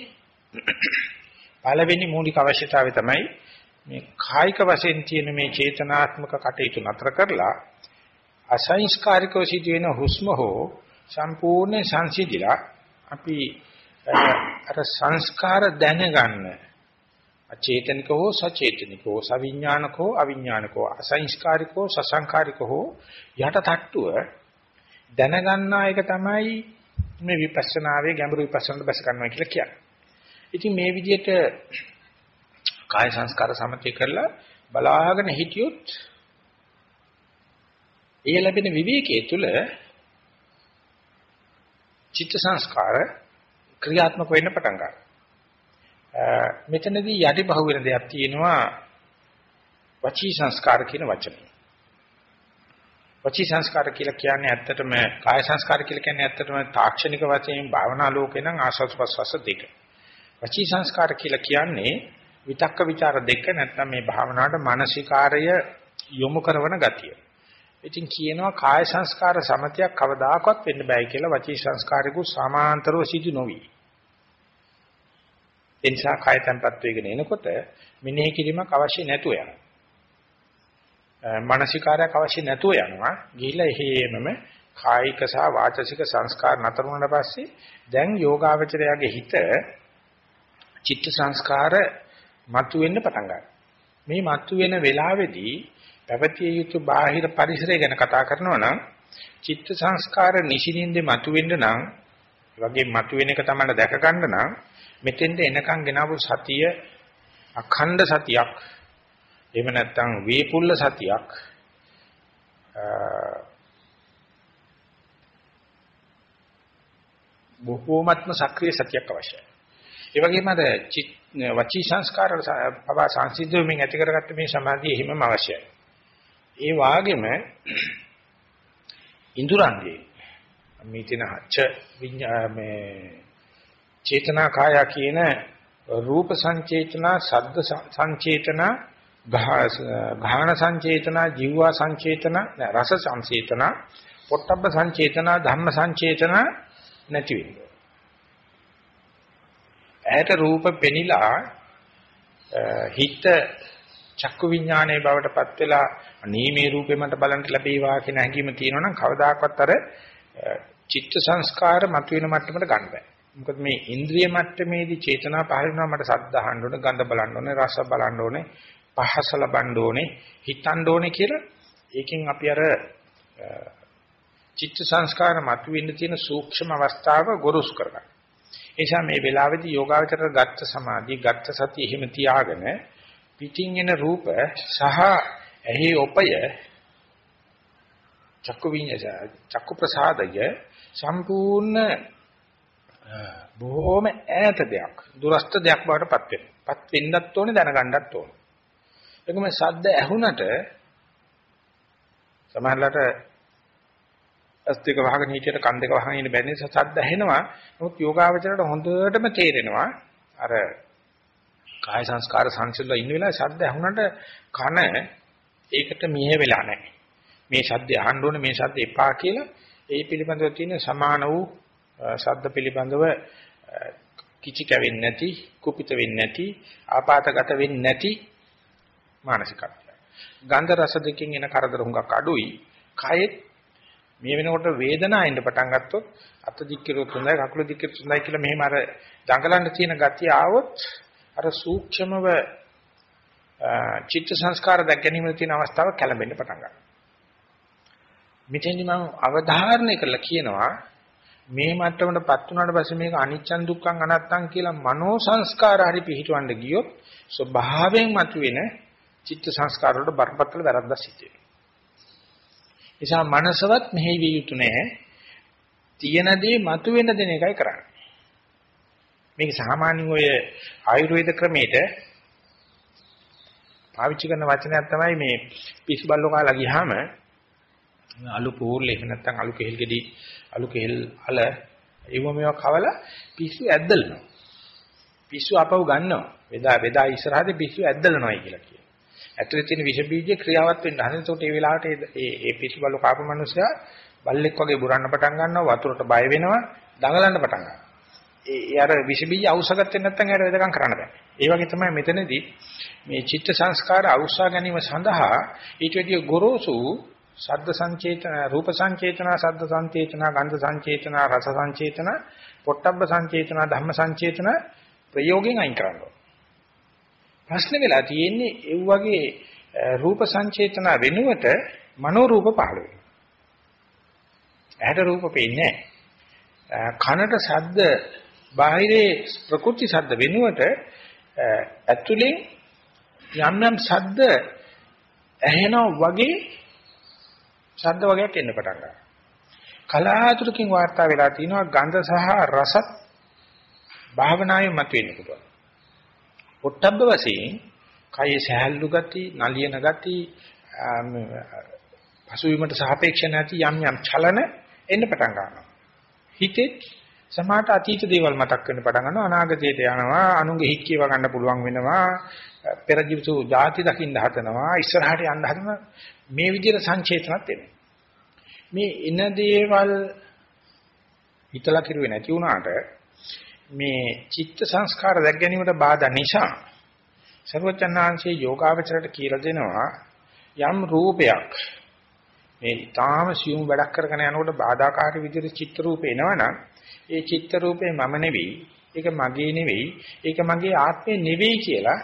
පළවෙනි මූලික අවශ්‍යතාවය තමයි මේ කායික වශයෙන් තියෙන මේ චේතනාත්මක කටයුතු නතර කරලා අසංස්කාරිකව සිදුවෙන හුස්ම හෝ සම්පූර්ණ සංසිඳිලා අපි අර සංස්කාර දැනගන්න. අචේතනිකව සචේතනිකව සවිඥානිකව අවිඥානිකව අසංස්කාරිකව සසංකාරිකව යට තට්ටුව දැනගන්නා එක තමයි මේ විපස්සනාවේ ගැඹුරු විපස්සනාවට බැස ගන්නවා කියලා කියන්නේ. ඉතින් මේ විදිහට කාය සංස්කාර සමතේ කරලා බලාගෙන හිටියොත් ඒ ලැබෙන විවේකයේ තුල චිත්ත සංස්කාර ක්‍රියාත්මක වෙන්න පටන් ගන්නවා. මෙතනදී යටි බහුව වෙන දෙයක් තියෙනවා වචී සංස්කාර කියන වචනේ. වචී සංස්කාර කියලා කියන්නේ ඇත්තටම කාය සංස්කාර කියලා කියන්නේ ඇත්තටම තාක්ෂණික වශයෙන් භාවනා ලෝකේ නම් ආස්වාද ප්‍රසවාස දෙක. වචී සංස්කාර කියලා කියන්නේ විතක්ක ਵਿਚාර දෙක නැත්නම් මේ භාවනාවට මානසිකාරය යොමු කරන ගතිය. ඉතින් කියනවා කාය සංස්කාර සමතයක් කවදාකවත් වෙන්න බෑ කියලා වචී සංස්කාරිකු සමාන්තරව සිදු නොවි. එනිසා කාය tempat වේගෙන එනකොට මෙනෙහි කිරීමක් අවශ්‍ය නැතුව යනවා. මානසිකාරයක් අවශ්‍ය නැතුව යනවා. ගිහිලා එහෙමම කායික සහ වාචසික සංස්කාර නතර වුණාට පස්සේ දැන් යෝගාවචරයාගේ හිත චිත්ත සංස්කාර මතුවෙන්න පටන් ගන්නවා. මේ මතුවෙන වෙලාවේදී පැවතිය යුතු බාහිර පරිසරය ගැන කතා කරනවා නම් චිත්ත සංස්කාර නිසින්ින්දේ මතුවෙන්න නම් වගේ මතුවෙන එක තමයි දැක ගන්න නම් මෙතෙන්ද එනකන් ගෙනාවු සතිය අඛණ්ඩ සතියක් එහෙම නැත්නම් වේපුල්ල සතියක් බොහෝමත්ම සක්‍රීය සතියක් අවශ්‍යයි. ඒ වගේම අර වචී සංස්කාර පවා සංසිද්ධුවමින් ඇති කරගත්ත මේ සමාධිය එහෙමම අවශ්‍යයි. ඒ වාගෙම ඉඳුරංගේ මේ තින හච්ච මේ චේතනා කාය කියන රූප සංචේතනා සද්ද සංචේතනා ගාහන සංචේතනා ජීවා සංචේතනා රස සංචේතනා පොට්ටබ්බ සංචේතනා ධම්ම සංචේතනා නැති වෙනවා. ඇහැට රූප පෙනිලා හිත චක්කු විඥානයේ බවටපත් වෙලා අනීමේ රූපේ මට බලන්න ලැබේවා කියන හැඟීම තියෙනවා නම් කවදාකවත් අර චිත්ත සංස්කාර මතුවෙන මට්ටමට ගන්න බෑ. මොකද මේ ඉන්ද්‍රිය මට්ටමේදී චේතනා පහළ වෙනවා මට සද්ද අහන්න ඕනේ, ගඳ බලන්න ඕනේ, රස බලන්න ඕනේ, පහස ලබන්න ඕනේ, හිතන්න ඕනේ කියලා ඒකෙන් අපි අර චිත්ත සංස්කාර මතුවෙන්න තියෙන සූක්ෂම අවස්ථාව ගොරොසු කරගන්න. ඒ නිසා මේ වෙලාවේදී යෝගාවචර ගත්ත සමාධිය, ගත්ත සතිය එහෙම තියාගෙන පිටින් එන රූප සහ එහි ඔපය චක්කු විඤ්ඤාය චක්කු ප්‍රසාදය සම්පූර්ණ බොහොම ඈත දෙයක් දුරස්ත දෙයක් බවට පත් වෙනවා. පත් වෙන්නත් ඕනේ දැනගන්නත් ඕනේ. ඒකම සද්ද ඇහුණට සමහරලාට ඇස් දෙක වහගෙන හිටියට කන් දෙක වහගෙන ඉන්න බැරි නිසා සද්ද ඇහෙනවා. නමුත් යෝගාවචරයට හොඳටම තේරෙනවා අර කාය සංස්කාර සංසිල්ල ඉන්න වෙලාවේ සද්ද ඇහුණට කන ඒකට මිහ වෙලා නැහැ. මේ සද්ද අහන්න ඕනේ මේ සද්ද එපා කියලා ඒ පිළිබඳව තියෙන සමාන වූ ශබ්ද පිළිබඳව කිචි කැවෙන්නේ නැති, කුපිත වෙන්නේ නැති, ආපాతගත වෙන්නේ නැති මානසිකත්වය. ගන්ධ රස දෙකෙන් එන කරදර හුඟක් අඩුයි. කයෙත් මේ වෙනකොට වේදනාව එන්න පටන් ගත්තොත් අත දික්කිරුත් හොඳයි, කකුල දික්කිරුත් හොඳයි කියලා මෙහෙම අර දඟලන්න තියෙන gatiය ආවොත් අර සූක්ෂමව චිත්ත සංස්කාර දැක ගැනීමේ තියෙන අවස්ථාව කැළඹෙන්න පටන් ගන්නවා. මෙතෙන්දි මම අවධාරණය කරලා කියනවා මේ මට්ටමටපත් වුණාට පස්සේ මේක අනිච්චන් දුක්ඛං අනත්තං කියලා මනෝ සංස්කාර හරි පිහිටවන්න ගියොත් ස්වභාවයෙන් මතුවෙන චිත්ත සංස්කාර වලට බරපතල වැරද්දක් සිද්ධ වෙනවා. නිසා මනසවත් මෙහි විය යුතු නැහැ. තියෙන දේ මතුවෙන දෙන එකයි කරන්නේ. මේක සාමාන්‍යයෙන් ඔය ආයුර්වේද ක්‍රමයේද පාවිච්චි කරන වචනයක් තමයි මේ පිස්සු බල්ලෝ කාලා ගියාම අලු පූර්ල එහෙම නැත්නම් අලු කෙහෙල් ගෙඩි අලු කෙහෙල් අල ඒව මේවා කවලා පිස්සු ඇද්දලනවා. පිස්සු අපව ගන්නවා. වේදා වේදා ඉස්සරහදී පිස්සු ඇද්දලනවායි කියලා කියනවා. ඇතුලේ තියෙන විෂ බීජ ක්‍රියාවත් වෙන්න හදන. ඒකට ඒ වෙලාවට ඒ ඒ පිස්සු බල්ල කාපු මිනිස්සයා බල්ලෙක් වගේ බුරන්න පටන් ගන්නවා වතුරට බය වෙනවා දඟලන්න පටන් ගන්නවා. ඒ අර විෂ බීජ අවශ්‍යගත්තේ නැත්නම් අර වෙදකම් කරන්න බෑ. ඒ වගේ තමයි මෙතනදී මේ චිත්ත සංස්කාර අවශ්‍ය ගැනීම සඳහා ඊට වැඩිය ගොරෝසු ශබ්ද සංචේතන රූප සංචේතන ශබ්ද සංචේතන ගන්ධ සංචේතන රස සංචේතන පොට්ටබ්බ සංචේතන ධම්ම සංචේතන ප්‍රයෝගයෙන් අයින් කරනවා ප්‍රශ්න වෙලා තියෙන්නේ ඒ වගේ රූප සංචේතන වෙනුවට මනෝ රූප පහළ වෙනවා ඇහැට රූප පේන්නේ කනට ශබ්ද බාහිරේ ප්‍රකෘති ශබ්ද වෙනුවට ඇතුලෙන් යම් යම් ශබ්ද ඇහෙනවා වගේ ශබ්ද වගේක් එන්න පටන් ගන්නවා. කලාතුරකින් වාර්තා වෙලා තිනවා ගන්ධ සහ රස භාවනාවේ මතුවෙන්න පුළුවන්. පොට්ටබ්බ වශයෙන් කයේ සහැල්ලු ගති, නලියන ගති, පසුවීමට සාපේක්ෂ නැති යම් යම් චලන එන්න පටන් ගන්නවා. හිතේ සමහරට අතීත දේවල් මතක් වෙන්න පටන් ගන්නවා. අනාගතයට යනවා අනුන්ගේ හිත් කියව ගන්න පුළුවන් වෙනවා පෙර ජීවිතු ಜಾති දකින්න හදනවා ඉස්සරහට යන්න හදනවා. මේ විදිහට සංචේතනත් එන්නේ මේ එන දේවල් හිතලා කිරුවේ නැති වුණාට මේ චිත්ත සංස්කාර දැක් ගැනීමට බාධා නිසා සර්වචන්නාංශයේ යෝගාවචරයට කියලා දෙනවා යම් රූපයක් මේ ඊටාම සියුම් වැඩක් කරගෙන යනකොට බාධාකාරී විදිහට චිත්ත රූප එනවනම් ඒ චිත්ත රූපේ මම නෙවෙයි ඒක මගේ නෙවෙයි ඒක මගේ ආත්මේ නෙවෙයි කියලා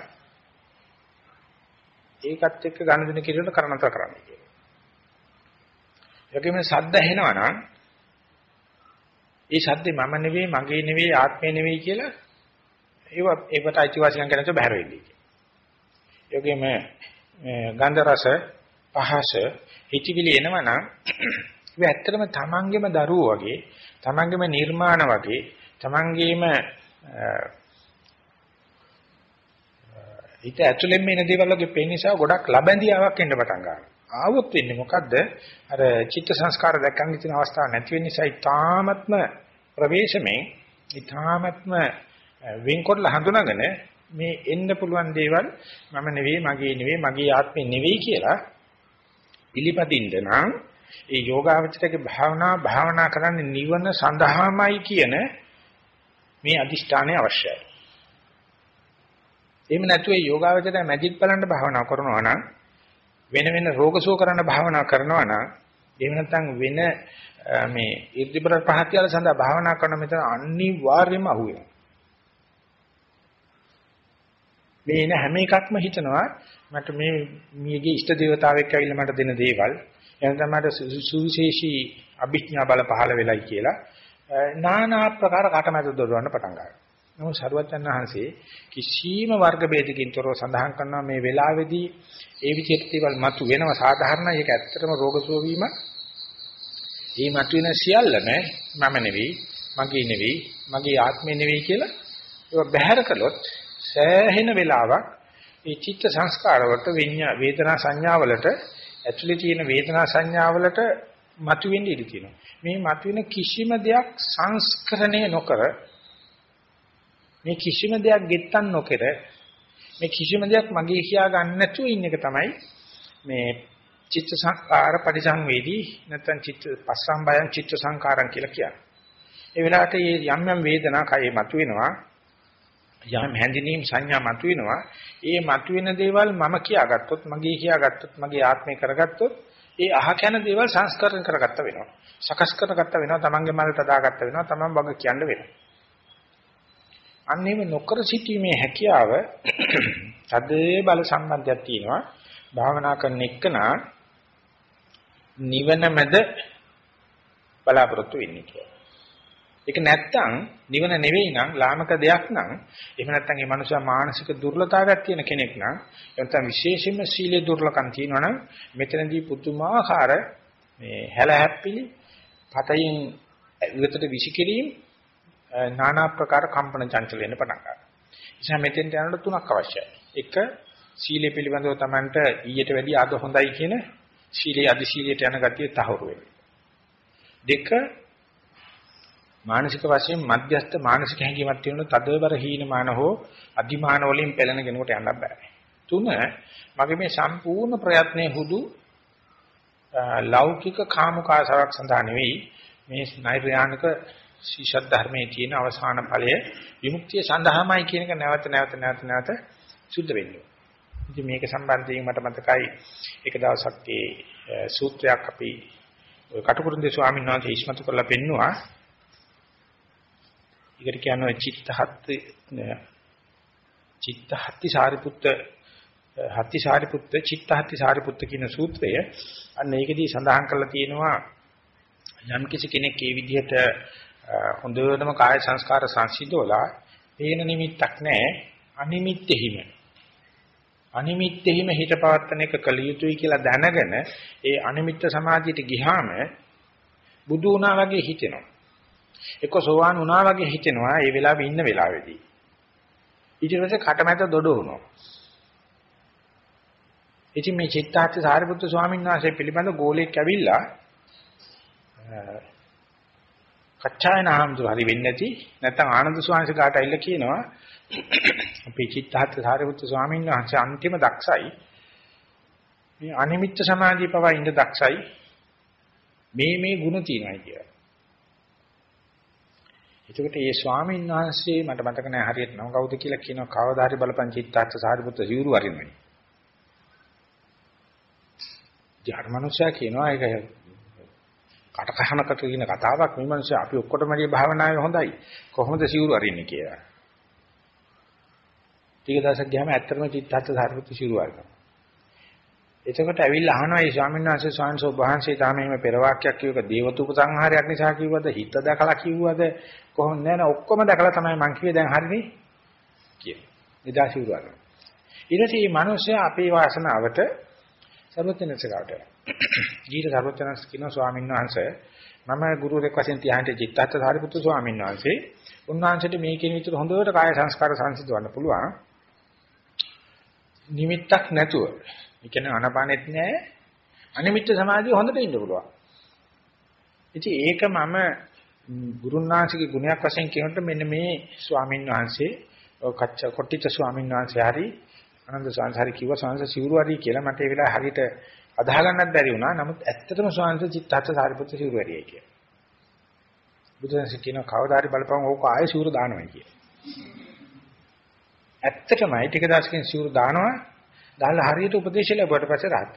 ඒකත් එක්ක ගනුදෙනු කිරීමට කරනතර කරන්නේ කියලා. ඒකෙම සද්ද ඇහෙනවනම් ඒ සද්දේ මම නෙවෙයි මගේ නෙවෙයි ආත්මේ නෙවෙයි කියලා ඒව ඒකට අයිතිවාසිකම් කරනකොට බහැර වෙන්නේ. ඒකෙම ගන්ධ රස පහස හිතවිලි එනවනම් ඒ ඇත්තටම තමන්ගේම දරුවෝ වගේ තමන්ගේම නිර්මාණ වගේ තමන්ගේම හිත ඇතුළෙන්ම එන දේවල් වගේ පේන නිසා ගොඩක් ලබැඳියාවක් එන්න පටන් ගන්නවා. ආවොත් වෙන්නේ මොකද්ද? අර චිත්ත සංස්කාර දැක්කන් ඉතින අවස්ථාවක් නැති වෙන නිසා ඊ타ත්ම ප්‍රවේශමෙන් ඊ타ත්ම වෙන්කොල්ල හඳුනාගෙන මේ එන්න පුළුවන් දේවල් මම නෙවෙයි මගේ නෙවෙයි මගේ ආත්මේ නෙවෙයි කියලා පිළිපදින්න නම් ඒ යෝගාවචරයේ භාවනා භාවනා කරන්නේ නිවන සඳහාමයි කියන මේ අදිෂ්ඨානය අවශ්‍යයි. එහෙම නැතුව ඒ යෝගාවචරය මැජික් බලන්න භාවනා කරනවා නම් වෙන වෙන රෝගසුව කරන්න භාවනා කරනවා නම් එහෙම නැත්නම් වෙන මේ ඉර්ධිබර පහතියල සඳහා භාවනා කරන මෙතන අනිවාර්යයෙන්ම අහුවෙනවා. මේ එන හැම එකක්ම හිතනවා මට මේ මියගේ ඉෂ්ට දේවතාවෙක් ඇවිල්ලා මට දෙන දේවල් එනනම් මට සුවිශේෂී අභිඥා බල පහළ වෙලයි කියලා নানা ආකාර කටමැද දොරවන්න පටන් ගන්නවා. නමුත් සරුවචන් වහන්සේ කිසිම වර්ග ભેදකින් තොරව සඳහන් කරනවා මේ වෙලාවේදී ඒ විදිහට දේවල් මතු වෙනවා සාධාරණයි ඒක ඇත්තටම රෝගසුව වීම. මේ මතුවෙන සියල්ලම මම නෙවෙයි, මගේ නෙවෙයි, මගේ ආත්මේ නෙවෙයි කියලා ඒක බැහැර කළොත් සෑහෙන වෙලාවක් මේ චිත්ත සංස්කාරවලට විඤ්ඤා වේදනා සංඥාවලට ඇතුලේ තියෙන වේදනා සංඥාවලට මතුවෙන්න ඉඩ තියෙනවා. මේ මතුවෙන කිසිම දෙයක් සංස්කරණය නොකර මේ කිසිම දෙයක් ගෙත්තන් නොකර මේ කිසිම දෙයක් මගේ කියා ගන්න නැතුව ඉන්න එක තමයි මේ චිත්ත සංකාර පරිසංවේදී නැත්නම් චිත්ත පස්සම්බයං චිත්ත සංකාරම් කියලා කියන්නේ. ඒ වෙලාවට මේ යම් යම් වේදනා කයේ මතුවෙනවා යම් හැඳිනීම් සංඥා මතුවෙනවා. ඒ මතුවෙන දේවල් මම කියාගත්තොත්, මගේ කියාගත්තොත්, මගේ ආත්මය කරගත්තොත්, ඒ අහකැන දේවල් සංස්කරණ කරගත්ත වෙනවා. සකස් කරගත්ත වෙනවා. Tamange මලට දාගත්ත වෙනවා. Taman වග කියන්න වෙනවා. අන්නේම නොකර සිටීමේ හැකියාව තදේ බල සම්බන්ධයක් තියෙනවා. භාවනා කරන එකනා නිවන මැද බලාපොරොත්තු වෙන්නේ කියලා. ඒක නැත්තම් නිවන නෙවෙයි නම් ලාමක දෙයක් නම් එහෙම නැත්තම් ඒ මනුස්සයා මානසික දුර්වලතාවයක් තියෙන කෙනෙක් නම් නැත්තම් විශේෂයෙන්ම සීලේ දුර්ලකම් තියෙනවා නම් මෙතනදී පුදුමාකාර මේ හැලහැප්පිලි පතයින් ඉවතට විසිකිරීම নানা ප්‍රකාර කම්පන චංචල වෙන්න පටන් ගන්නවා. එනිසා මෙතෙන්ට යනකොට තුනක් අවශ්‍යයි. එක සීලය පිළිබඳව Tamanට ඊට වැඩිය අද හොඳයි කියන සීලේ අධි සීලයට යන ගතිය තහවුරු වෙනවා. දෙක මානසික වශයෙන් මධ්‍යස්ථ මානසික හැඟීමක් තියෙන තදබර හීනමාන හෝ අධිමාන වලින් පෙළෙන කෙනෙකුට යන්න බෑ. තුන මගේ මේ සම්පූර්ණ ප්‍රයත්නයේ හුදු ලෞකික කාමුකාසාවක් සඳහා නෙවෙයි මේ නෛර්යානික ශීෂත් ධර්මයේ තියෙන අවසාන ඵලය විමුක්තිය සඳහාමයි කියන එක නැවත නැවත නැවත නැවත සුද්ධ වෙන්නේ. ඉතින් මේක සම්බන්ධයෙන් මට මතකයි එක දවසක් ඒ සූත්‍රයක් අපි කටුකුරුන්දේ ස්වාමීන් වහන්සේ ඉස්මතු කරලා පෙන්නවා ඒකට කියනවා චිත්තහත් චිත්තහත්ති සාරිපුත්ත හත්ති සාරිපුත්ත චිත්තහත්ති සාරිපුත්ත කියන සූත්‍රය අන්න ඒකෙදී සඳහන් කරලා තියෙනවා යම් කිසි කෙනෙක් මේ විදිහට හොඳටම කාය සංස්කාර සංසිද්ධවලා පේන නිමිත්තක් නැහැ අනිමිත්තෙහිම අනිමිත්තෙහිම හිත පවත්තන එක කළ යුතුයි කියලා දැනගෙන ඒ අනිමිත්ත සමාධියට ගිහාම බුදු වුණා වගේ හිතෙනවා එක්ක සෝවාන් වුණා වගේ හිතෙනවා ඒ වෙලාවේ ඉන්න වෙලාවේදී. ඊට පස්සේ කටමැද දොඩ වුණා. ඉතින් මේ චිත්තාර්ථ සාරිපුත්තු ස්වාමීන් වහන්සේ පිළිබඳ ගෝලෙක් ඇවිල්ලා කච්චායන හාමුදුර හරි වෙන්නේ නැති නැත්නම් ආනන්ද ස්වාමීන් වහන්සේ කාට ඇවිල්ලා කියනවා අපේ චිත්තහත් සාරිපුත්තු ස්වාමීන් වහන්සේ අන්තිම දක්ෂයි මේ අනිමිත්ත සමාධිය පවා ඉඳ දක්ෂයි මේ මේ ಗುಣ තියෙනවා කියලා. එතකොට මේ ස්වාමීන් වහන්සේ මට මතක නැහැ හරියට නම කවුද කියලා කියනවා කවදා හරි බලපං චිත්තහත් සාරිපුත්තු සිවුරු වරින්වයි. ජාර්මනුෂයා කියනවා ඒක කට කහනකට කියන කතාවක් මේ මිනිස්සු අපි ඔක්කොටම වැඩි භාවනාවේ හොඳයි කොහොමද සිවුරු අරින්නේ කියලා. ටික දවසක් ගියාම ඇත්තටම චිත්තහත් සාරිපුත්තු සිවුරු අරිනවා. එතකොට ඇවිල්ලා අහනවා මේ ස්වාමීන් වහන්සේ ස්වාමීන් වහන්සේ තාම එහෙම පෙර වාක්‍යයක් කිව්වක දේවතුප සංහාරයක් නිසා කිව්වද හිත දැකලා කිව්වද කොහොමද නෑ නෑ ඔක්කොම දැකලා තමයි මං කිව්වේ දැන් හරිනේ කියලා. එදා සිවුරු අරිනවා. ඊට පස්සේ මේ මිනිස්සයා අපේ වාසනාවට සර්වඥන්සේකට ජීවිත සර්වඥන්ස් කියන ස්වාමීන් වහන්සේ මම ගුරුවරයෙක් වශයෙන් තියාහිට චිත්තත් සාරිපුත්තු ස්වාමීන් වහන්සේ උන්වහන්සේට මේ කියන විතර හොඳට කාය සංස්කාර සංසිඳවන්න පුළුවන්. නිමිත්තක් නැතුව ඒ කියන්නේ අනපානෙත් නෑ අනිමිත්ත සමාධිය හොඳට ඉන්න පුළුවන්. ඉතින් ඒක මම ගුරුනාංශිකේ ගුණයක් වශයෙන් කියනකොට මෙන්න මේ ස්වාමීන් වහන්සේ කච්ච කොට්ටිච්ච ස්වාමීන් වහන්සේ හරි ආනන්ද සාංශාරි කිව්ව සාංශ සිවුරු හරි කියලා මට ඒ වෙලාව හරියට අදාහ ගන්නත් බැරි වුණා. නමුත් ඇත්තටම සාංශ චිත්තත් සාරිපුත්‍ර සිවුරු හරියයි කියලා. බුදුන්සේ කියන කවදාරි බලපං ඕක ආයෙ සිවුරු දානවා කියලා. ඇත්තටමයි ටික දවසකින් සිවුරු දානවා. දාලා හරියට උපදේශ ලැබුවට පස්සේ rahat.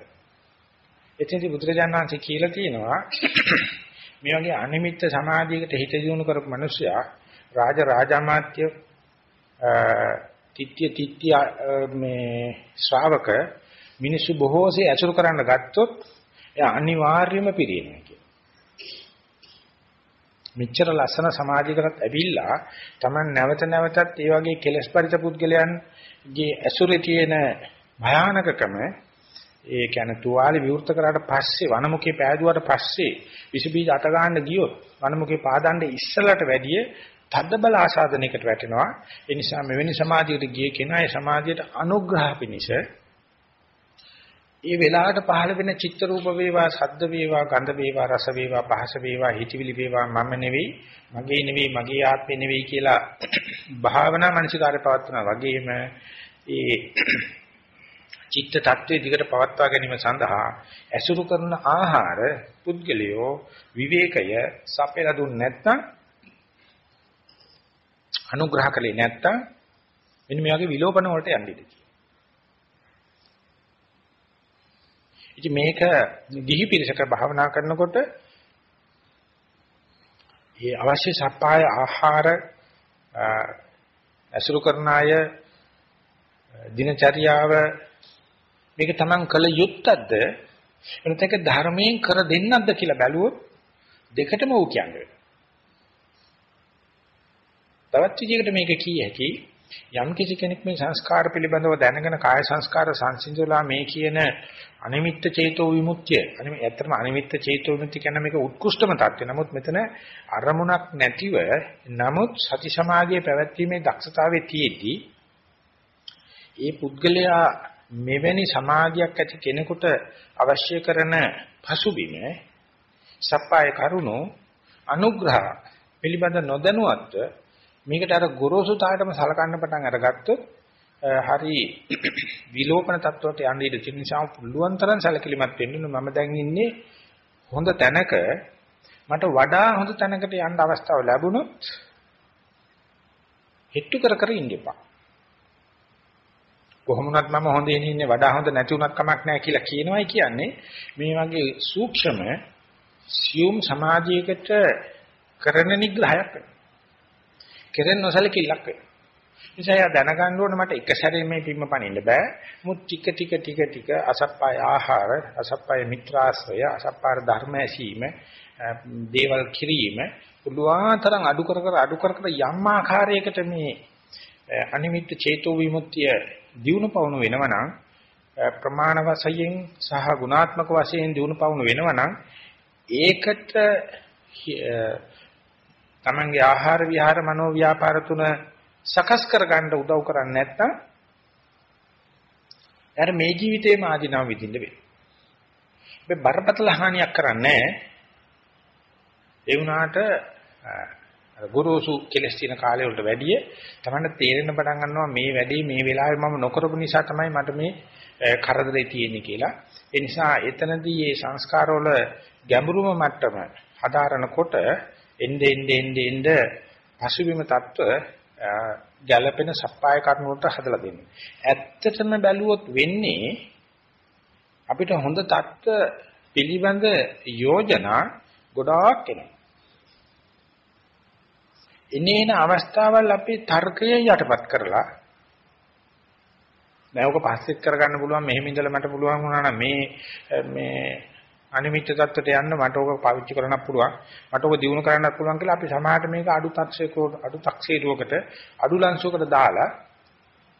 එතෙන්දී බුදුරජාණන් වහන්සේ කියලා තියෙනවා මේ වගේ අනිමිත්ත සමාධියකට හිත දියුණු කරපු මිනිසයා රාජ රාජාමාත්‍ය තිත්‍ය තිත්‍ය මේ ශ්‍රාවක මිනිස්සු බොහෝසේ ඇසුරු කරන්න ගත්තොත් එයා අනිවාර්යයෙන්ම පිරියෙනවා කියන. මෙච්චර ලස්සන සමාජයකට ඇවිල්ලා Taman නැවත නැවතත් ඒ වගේ කෙලස් පරිත පුද්ගලයන්ගේ ඇසුරේ තියෙන භයානකකම ඒ කියන්නේ තුවාලේ විවෘත කරාට පස්සේ වනමුකේ පෑදුවාට පස්සේ විස බීජ අත ගන්න ගියොත් වනමුකේ පාදන්න ඉස්සලට වැඩිය තද්ද බල ආසාදනයකට වැටෙනවා. ඒ නිසා මෙවැනි සමාධියකට ගිය කෙනා ඒ සමාධියට අනුග්‍රහ පිණිස ඒ වෙලාවට පහළ වෙන චිත්ත රූප වේවා, ශබ්ද වේවා, ගන්ධ වේවා, රස වේවා, පහස වේවා, හිතවිලි වේවා මම නෙවෙයි, මගේ නෙවෙයි, මගේ ආත්මෙ නෙවෙයි කියලා භාවනා මනසිකාරය පවත්වනා වගේම ඒ චිත්ත tattve දිගට පවත්වා ගැනීම සඳහා ඇසුරු කරන ආහාර පුද්ගලයෝ විවේකය සපෙලා දුන්නේ නැත්නම් අනුග්‍රහ කළේ නැත්තම් මෙන්න මේ වගේ විලෝපන වලට යන්න ඉඩ ඉතින් මේක ගිහි පිරිසක භාවනා කරනකොට මේ අවශ්‍ය සප්පාය ආහාර අසුරු කරන අය දිනචරියාව මේක තමන් කළ යුත්තක්ද? එනතක ධර්මයෙන් කර දෙන්නක්ද කියලා බැලුවොත් දෙකටම ඌ කියන්නේ. තවත් විදිහකට මේක කිය හැකි යම් කිසි කෙනෙක් මේ සංස්කාර පිළිබඳව දැනගෙන කාය සංස්කාර සංසිඳුලා මේ කියන අනිමිත්ත චේතෝ විමුක්තිය අනිමි ඇත්තටම අනිමිත්ත චේතෝ විමුක්තිය කියන මේක උත්කෘෂ්ඨම தත්ත්වය. නමුත් මෙතන අරමුණක් නැතිව නමුත් සති සමාධියේ පැවැත්වීමේ දක්ෂතාවයේ තියේදී ඒ පුද්ගලයා මෙවැනි සමාධියක් ඇති කෙනෙකුට අවශ්‍ය කරන පසුබිම සප්පාය කරුණු අනුග්‍රහ පිළිබඳ නොදැනුවත්ව මේකට අර ගොරෝසු තාලටම සලකන්න පටන් අරගත්තොත් හරි විලෝපන තත්ත්වයට යන්න ඉඩ තියෙන නිසා පුළුවන් තරම් සැලකිලිමත් වෙන්න මම දැන් ඉන්නේ හොඳ තැනක මට වඩා හොඳ තැනකට යන්න අවස්ථාව ලැබුණොත් හිටු කර කර ඉන්න එපා. කොහොමුණත් මම හොඳේ ඉන්නේ වඩා හොඳ නැති උනත් කමක් නැහැ කියලා කියනවායි කියන්නේ මේ වගේ සූක්ෂම සියුම් සමාජයකට කරන නිග්‍රහයක් වෙනවා. කෙරෙන් නොසලකිල්ලක් වෙනවා. නිසා යා දැනගන්න ඕනේ මට එක සැරේ මේ පිම්ම පනින්න බෑ. මුත් ටික ටික ටික ටික අසප්පාය ආහාර, අසප්පාය මිත්‍රාශ්‍රය, අසප්පාර ධර්ම ඇසීම, දේවල් කිරීම පුළුවන් තරම් අඩු කර කර අඩු කර කර යම් ආකාරයකට මේ අනිමිත්ත චේතෝ විමුක්තිය දියුණු පවුණු වෙනවනම් ප්‍රමාණ වශයෙන් සහ ගුණාත්මක වශයෙන් දියුණු පවුණු වෙනවනම් ඒකට තමන්ගේ ආහාර විහාර මනෝ ව්‍යාපාර තුන සකස් කරගන්න උදව් කරන්නේ නැත්නම් එයාට මේ ජීවිතේම ආධිනව විඳින්න වෙනවා. මේ බරපතල හානියක් කරන්නේ ඒ වුණාට ගුරුසු කෙලස් තියෙන කාලය වලට වැඩිය තමයි තේරෙන්න පටන් ගන්නවා මේ වැඩේ මේ වෙලාවේ මම නොකරපු නිසා තමයි මට මේ කරදරේ තියෙන්නේ කියලා. ඒ නිසා එතනදී මේ සංස්කාරවල ගැඹුරුම මට්ටම හදාරනකොට එnde ende ende ende පසුබිම தত্ত্ব ගැළපෙන සප්පාය කරුණට හදලා දෙන්නේ. ඇත්තටම බැලුවොත් වෙන්නේ අපිට හොඳ தত্ত্ব පිළිබඳ යෝජනා ගොඩාක් එනවා. ඉනේන අවස්ථාවල් අපි තර්කය යටපත් කරලා දැන් ඔක පස්සෙත් කරගන්න පුළුවන් මෙහෙම ඉඳලා මට පුළුවන් වුණා නම් මේ මේ අනිමිත්‍ය தත්වයට යන්න මට ඕක පාවිච්චි කරන්න පුළුවන්. මට ඕක දිනු කරන්නත් පුළුවන් කියලා අපි සමාජයට මේක අඩු තක්ෂේකෝ අඩු තක්ෂේරුවකට අඩු ලංශුවකට දාලා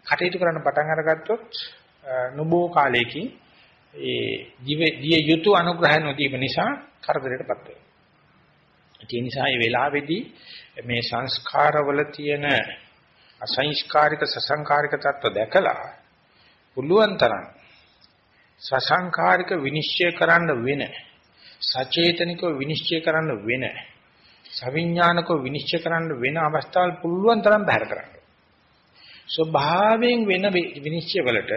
කටයුතු කරන්න පටන් අරගත්තොත් නුබෝ කාලයකින් ඒ දිය යුතු අනුග්‍රහය නොදීම නිසා කරදරයටපත් වෙනවා. ඒ නිසා මේ වෙලාවේදී මේ සංස්කාරවල තියෙන අසංස්කාරික සසංකාරික தත්ත්ව දැකලා පුළුවන් තරම් සසංකාරික විනිශ්චය කරන්න වෙන සචේතනිකව විනිශ්චය කරන්න වෙන සවිඥානිකව විනිශ්චය කරන්න වෙන අවස්ථාවල් පුළුවන් තරම් බහැර කරන්න. ස්වභාවයෙන් වෙන විනිශ්චය වලට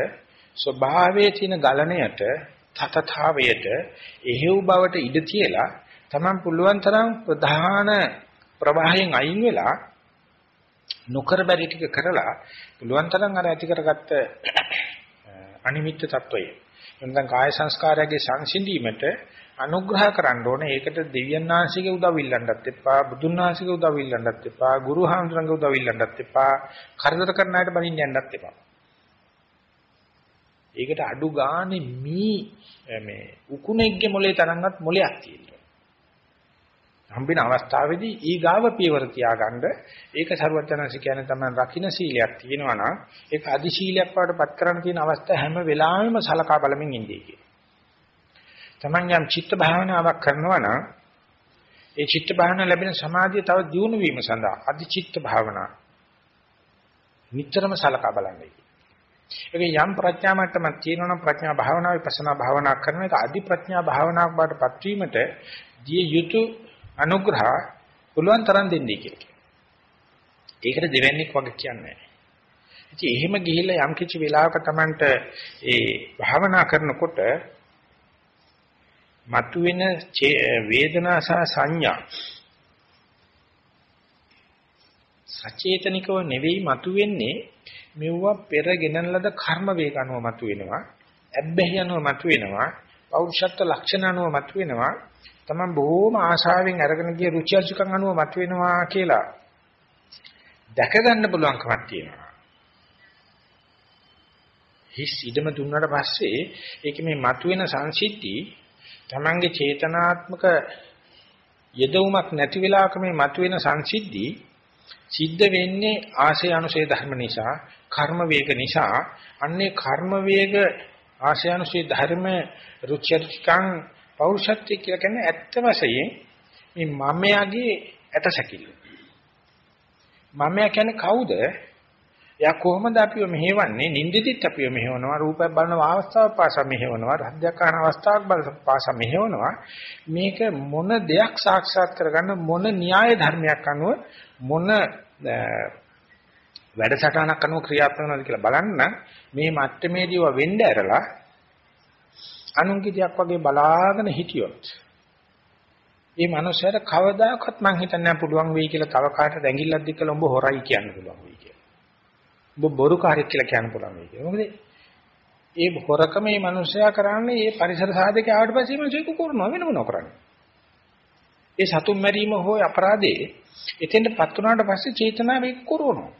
ස්වභාවයේ තියෙන ගලණයට තතතාවයට එහෙව් බවට ඉඩ තියලා Taman පුළුවන් තරම් ප්‍රධාන ප්‍රවාහයෙන් අයින් වෙලා නොකර බැරි ටික කරලා පුළුවන් තරම් අර ඇති කරගත්ත අනිමිත්‍ය తত্ত্বය එතන කාය සංස්කාරයගේ සංසිඳීමට අනුග්‍රහ කරන්න ඕනේ. ඒකට දෙවියන් වහන්සේගේ උදව් ඉල්ලන්නත් එපා, බුදුන් වහන්සේගේ උදව් ඉල්ලන්නත් එපා, ගුරු හාමුදුරන්ගේ උදව් ඉල්ලන්නත් එපා, කරදර කරන අයට බලින්න යන්නත් එපා. ඒකට අඩු ගානේ මී මේ උකුණෙක්ගේ මොලේ තරම්වත් මොලයක් තියෙනවා. හම්බෙන අවස්ථාවේදී ඊගාව පියවර තියාගන්න ඒක සරුවචනanse කියන්නේ තමයි රකින්න සීලයක් තියෙනවා නම් ඒක අදි සීලයක් වඩපත් කරන්න තියෙන අවස්ථා හැම වෙලාවෙම සලකා බලමින් ඉන්නේ කියන. Taman යම් චිත්ත භාවනාවක් කරනවා නම් ඒ චිත්ත භාවනාව ලැබෙන සමාධිය තව දියුණු වීම සඳහා අදි චිත්ත භාවනා නිතරම සලකා බලන්නේ. ඒක යම් ප්‍රඥා මට්ටමක් තියෙනවා නම් ප්‍රඥා භාවනාව විපස්සනා භාවනා කරන එක අදි ප්‍රඥා භාවනාවක් බාටපත් වීමට දිය යුතු අනුග්‍රහ පුළුවන් තරම් දෙන්නේ කියලා. ඒකට දෙවන්නේක් වගේ කියන්නේ නැහැ. ඉතින් එහෙම ගිහිල්ලා යම් කිසි වෙලාවක Tamanට ඒ භාවනා කරනකොට මතුවෙන වේදනා සහ සංඥා සචේතනිකව නෙවෙයි මතුවෙන්නේ මෙවුවා පෙර ගෙනන ලද කර්ම වේග අනුව මතුවෙනවා ඇබ්බැහි අනුව මතුවෙනවා පෞරුෂත්ව ලක්ෂණ අනුව මතුවෙනවා තමන් බොහොම ආශාවෙන් අරගෙන ගිය රුචි අරුචිකම් අනුව මතුවෙනවා කියලා දැක ගන්න පුළුවන්කමක් තියෙනවා. හිස් ඉදම දුන්නාට පස්සේ ඒක මේ මතුවෙන සංසිද්ධි තමන්ගේ චේතනාත්මක යෙදවුමක් නැති වෙලාවක මේ මතුවෙන සංසිද්ධි සිද්ධ වෙන්නේ ආශය අනුශේ ධර්ම නිසා කර්ම වේග නිසා අන්නේ කර්ම වේග ආශය අනුශේ ධර්ම රුචිකං පෞරුෂත්වය කියලා කියන්නේ ඇත්ත වශයෙන් මේ මමයාගේ ඇටසැකිල්ල. මමයා කියන්නේ කවුද? එයා කොහොමද අපිව මෙහෙවන්නේ? නින්දිදිත් අපිව මෙහෙවනවා, රූපයක් බලන අවස්ථාවක් පාසා මෙහෙවනවා, රහද්දයක් කරන අවස්ථාවක් බල පාසා මෙහෙවනවා. මේක මොන දෙයක් සාක්ෂාත් කරගන්න මොන න්‍යාය ධර්මයක් අනුව මොන වැඩසටහනක් අනුව ක්‍රියාත්මක වෙනවද කියලා බලන්න මේ මට්ටමේදීව වෙන්න ඇරලා අනුන්ගේ දෙයක් වගේ බලාගෙන හිටියොත් මේ මනුස්සයාට කවදාකවත් මං හිතන්නේ පුළුවන් වෙයි කියලා තව කාටද ඇඟිල්ලක් දික්කලා උඹ හොරයි කියන්න පුළුවන් වෙයි කියලා. උඹ බොරුකාරයෙක් කියලා කියන්න පුළුවන් වෙයි කියලා. මොකද ඒ හොරකම මේ මනුස්සයා කරන්නේ මේ පරිසර සාධක ආවට පස්සේ මිනිස්සු කරනවා වෙන මොනව කරන්නේ. ඒ සතුන් මැරීම හෝ අපරාධේ එතෙන්ටපත් වුණාට පස්සේ චේතනාව ඒක කරනවා.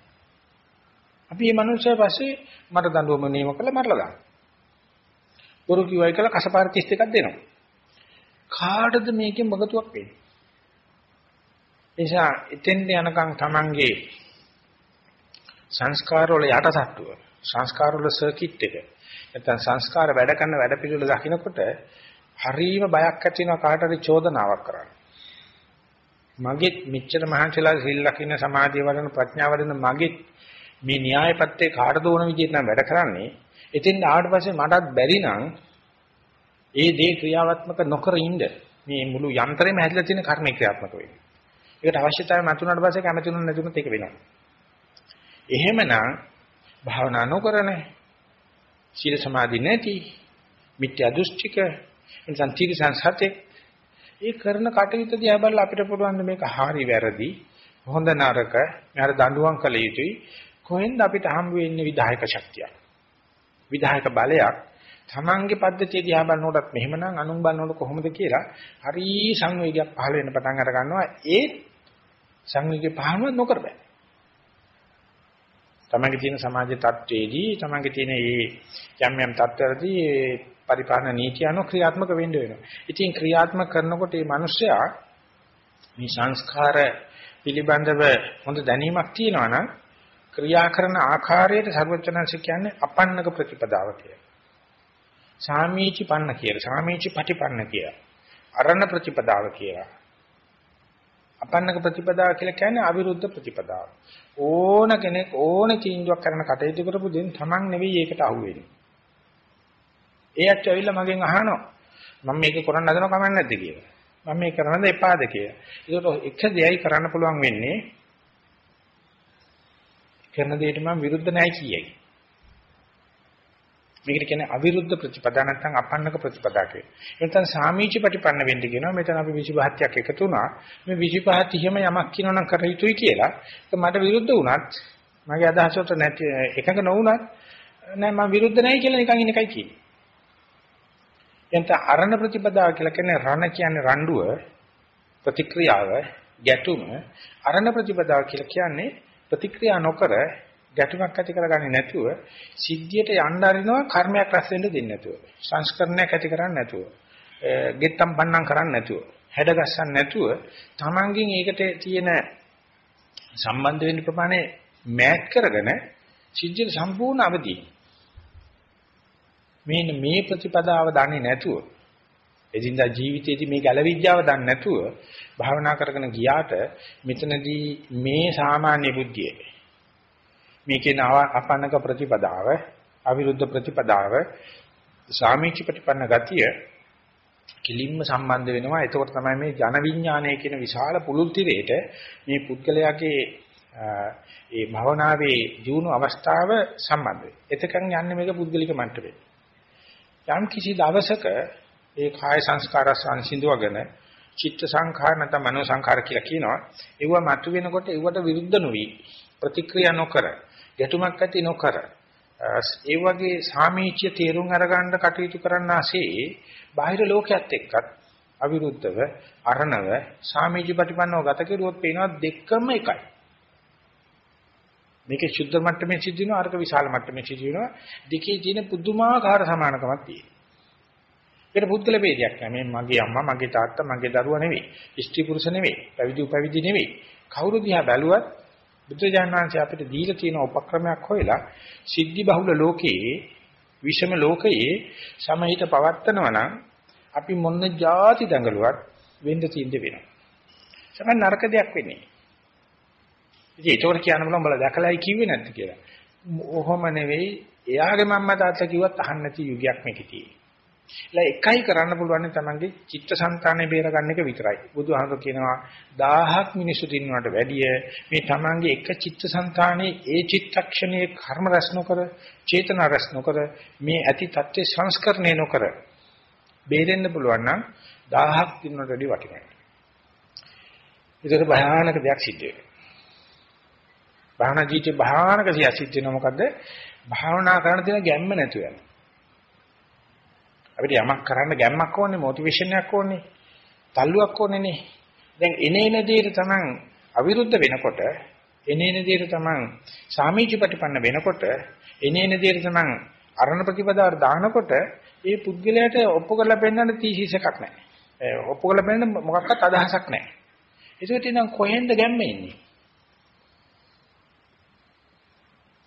අපි මේ මනුස්සයා පස්සේ මට දඬුවම නියම කළා මරලා දානවා. බොරු කිව්වයි කියලා කසපාර 31ක් දෙනවා. කාටද මේකෙන් බගතුවක් වෙන්නේ? එනිසා එතෙන්ද යනකම් Tamange සංස්කාර වල යටසට්ටුව සංස්කාර වල සර්කිට් එක නැත්නම් සංස්කාර වැඩ කරන වැඩ පිළිවෙල දකිනකොට හරීම බයක් ඇති වෙනවා කාට හරි චෝදනාවක් කරන්න. මගෙත් මෙච්චර මහන්සිලා සිල් ලකින්න සමාධිය වඩන ප්‍රඥාව වඩන මගෙත් මේ න්‍යායපත්‍යේ කාටද ඕන විදිහට නම් වැඩ කරන්නේ එතින් ආවට පස්සේ මටත් බැරි නම් ඒ දේ ක්‍රියාත්මක නොකර ඉන්න මේ මුළු යන්ත්‍රෙම හැදලා තියෙන කර්ම ක්‍රියාත්මක වෙන්නේ. ඒකට අවශ්‍යතාවය මතුනට පස්සේ කැමතිුන නැතුනත් ඒක වෙනවා. එහෙමනම් භාවනා නොකරන සීල සමාධි නැති මිත්‍යා දෘෂ්ටික එනිසා තීරි සංසතේ ඒ කරන කටයුතු දිහා බලලා අපිට පුළුවන් මේක හරි වැරදි හොඳ නරක මෙහර දඬුවම් කළ යුතුයි කොහෙන්ද අපිට හම්බ වෙන්නේ විධායක ශක්තිය? විධායක බලයක් තමන්ගේ පද්ධතිය දිහා බලනකොටත් මෙහෙමනම් අනුන් බලනකොට කොහොමද කියලා හරි සංවේගයක් පහළ වෙන්න පටන් අර ගන්නවා. ඒ සංවේගය පහළම නොකර බෑ. තමන්ගේ තියෙන සමාජ තත්ත්වයේදී තමන්ගේ තියෙන මේ යම් යම් තත්ත්වවලදී පරිපාලන නීතිය අනුව ක්‍රියාත්මක වෙන්න වෙනවා. ඉතින් ක්‍රියාත්මක කරනකොට මේ මිනිස්සයා මේ සංස්කාර පිළිබඳව හොඳ දැනීමක් තියෙනවා නම් ක්‍රියා කරන ආකාරයට සර්වචනංශ කියන්නේ අපන්නක ප්‍රතිපදාව කියලා. සාමීචි පන්න කියලා. සාමීචි පටිපන්න කියලා. අරණ ප්‍රතිපදාව කියලා. අපන්නක ප්‍රතිපදාව කියලා කියන්නේ අවිරුද්ධ ප්‍රතිපදාව. ඕන කෙනෙක් ඕන තීන්දුවක් කරන කටයුතු කරපු දෙන් තමන් නෙවෙයි ඒකට අහුවෙන්නේ. ඒ ඇත්ත ඇවිල්ලා මගෙන් අහනවා. මම මේක කරන්න හදනව කමක් නැද්ද කියලා. මම මේක කරන්නද එපාද කියලා. ඒකට එක දෙයයි කරන්න පුළුවන් වෙන්නේ කරන දෙයට මම විරුද්ධ නැහැ කියයි. මේකට කියන්නේ අවිරුද්ධ ප්‍රතිපදා නැත්නම් අපන්නක ප්‍රතිපදා කියලා. එතන සාමීච ප්‍රතිපන්න වෙන්න කියනවා. මෙතන අපි 25ක් එකතු වුණා. මේ 25 30ම යමක් කියනවා නම් කර යුතුයි කියලා. ඒක මට විරුද්ධ වුණත් මගේ අදහසට නැති එකඟ නොවුණත් නෑ මම විරුද්ධ නැහැ කියලා නිකන් ඉන්න එකයි කියන්නේ. එතන අරණ ප්‍රතිපදාව කියලා කියන්නේ රණ කියන්නේ රණ්ඩුව ප්‍රතික්‍රියාව ගැටුම අරණ ප්‍රතිපදාව කියලා කියන්නේ ප්‍රතික්‍රියා නොකර ගැටුමක් ඇති කරගන්නේ නැතුව සිද්ධියට යන්න අරිනවා කර්මයක් රැස් වෙන්න දෙන්නේ නැතුව. සංස්කරණයක් ඇති කරන්නේ නැතුව. ගෙත්තම් බන්නම් කරන්නේ නැතුව. හැඩගස්සන්නේ නැතුව තමන්ගෙන් ඒකට තියෙන සම්බන්ධ වෙන්න ප්‍රමාණය මෑත් කරගෙන සිද්ධියට සම්පූර්ණ අවදි. මේ මේ ප්‍රතිපදාව දන්නේ නැතුව එදින්දා ජීවිතයේදී මේ ගැලවිඥාව දන්නේ නැතුව භාවනා කරගෙන ගියාට මෙතනදී මේ සාමාන්‍ය බුද්ධිය මේකේ අපන්නක ප්‍රතිපදාව අවිරුද්ධ ප්‍රතිපදාව සාමීච ප්‍රතිපන්න ගතිය කිලින්ම සම්බන්ධ වෙනවා එතකොට තමයි මේ ජන විඥානය කියන විශාල පුළුල් තිරේට මේ පුද්ගලයාගේ ඒ භවනාවේ ජීවුණු අවස්ථාව සම්බන්ධ වෙයි. එතකන් යන්නේ මේක පුද්ගලික මට්ටමේ. යම් කිසි දවසක ඒ කාය සංස්කාර සංසිඳවගෙන චිත්ත සංඛාර නැත්නම් මනෝ සංඛාර කියලා කියනවා. ඒව මතු වෙනකොට ඒවට විරුද්ධ නොවි ප්‍රතික්‍රියා නොකර ගැටුමක් ඇති නොකර ඒ වගේ සාමීච්‍ය තේරුම් අරගන්න කටයුතු කරන්නාසේ බාහිර ලෝකයක් එක්කත් අවිරුද්ධව අරණව සාමීච්‍ය ප්‍රතිපන්නව ගත කෙරුවොත් පේනවා දෙකම එකයි. මේකේ ශුද්ධ මට්ටමේ සිද්ධ වෙනවා අරක විශාල මට්ටමේ සිද්ධ වෙනවා දෙකේ තියෙන පුදුමාකාර සමානකමක් තියෙනවා. ඒකට පුද්ගල ભેදයක් නෑ. මේ මගේ අම්මා, මගේ තාත්තා, මගේ දරුවා නෙවෙයි. ස්ත්‍රී පුරුෂ නෙවෙයි. පැවිදි උපවිදි නෙවෙයි. කවුරු දිහා බැලුවත් බුදුජානනාංශය අපිට දීලා තියෙන උපක්‍රමයක් හොයලා සිද්ධි බහුල ලෝකයේ විෂම ලෝකයේ සමහිත පවත්තනවා නම් අපි මොන જાති දඟලුවත් වෙන්න තියෙන්න වෙනවා. සමහර නරක දෙයක් වෙන්නේ. ඉතින් ඒතකොට කියන්න බලන්න බල දැකලායි කිව්වේ නැද්ද කියලා. ඔහොම නෙවෙයි එයාගේ මම්මා තාත්තා කිව්වත් අහන්න නැති යුගයක් මේකේ තියෙන්නේ. ඒලා එකයි කරන්න පුළුවන් තමන්ගේ චිත්තසංතානය බේරගන්න එක විතරයි. බුදුහාමර කියනවා 1000ක් මිනිසු දිනනවට වැඩිය මේ තමන්ගේ එක චිත්තසංතානයේ ඒ චිත්තක්ෂණයේ කර්ම රැස් නොකර, චේතනා රැස් නොකර මේ ඇති தත්ත්වේ සංස්කරණය නොකර බේරෙන්න පුළුවන් නම් 1000ක් දිනනවට වැඩිය වටිනවා. ඒකට භයානක දෙයක් සිද්ධ වෙනවා. භාවනා ජීවිතේ භයානක සිය සිද්ධ වෙනවා මොකද්ද? භාවනා කරන තියෙන ගැම්ම නැතුව යනවා. අපිට යමක් කරන්න ගැම්මක් ඕනේ, මොටිවේෂන් එකක් ඕනේ, තල්ලුවක් ඕනේනේ. දැන් එනේන දේට තමන් අවිරුද්ධ වෙනකොට, එනේන දේට තමන් සාමීච ප්‍රතිපන්න වෙනකොට, එනේන දේට තමන් අරණ ප්‍රතිපදාවට දානකොට, ඒ පුද්ගලයාට ඔප්පු කරලා පෙන්නන්න තීසීස් එකක් නැහැ. ඔප්පු කරලා පෙන්නන්න මොකක්වත් අදහසක් නැහැ. ඒකට ඉතින් කොහෙන්ද ගැම්ම එන්නේ?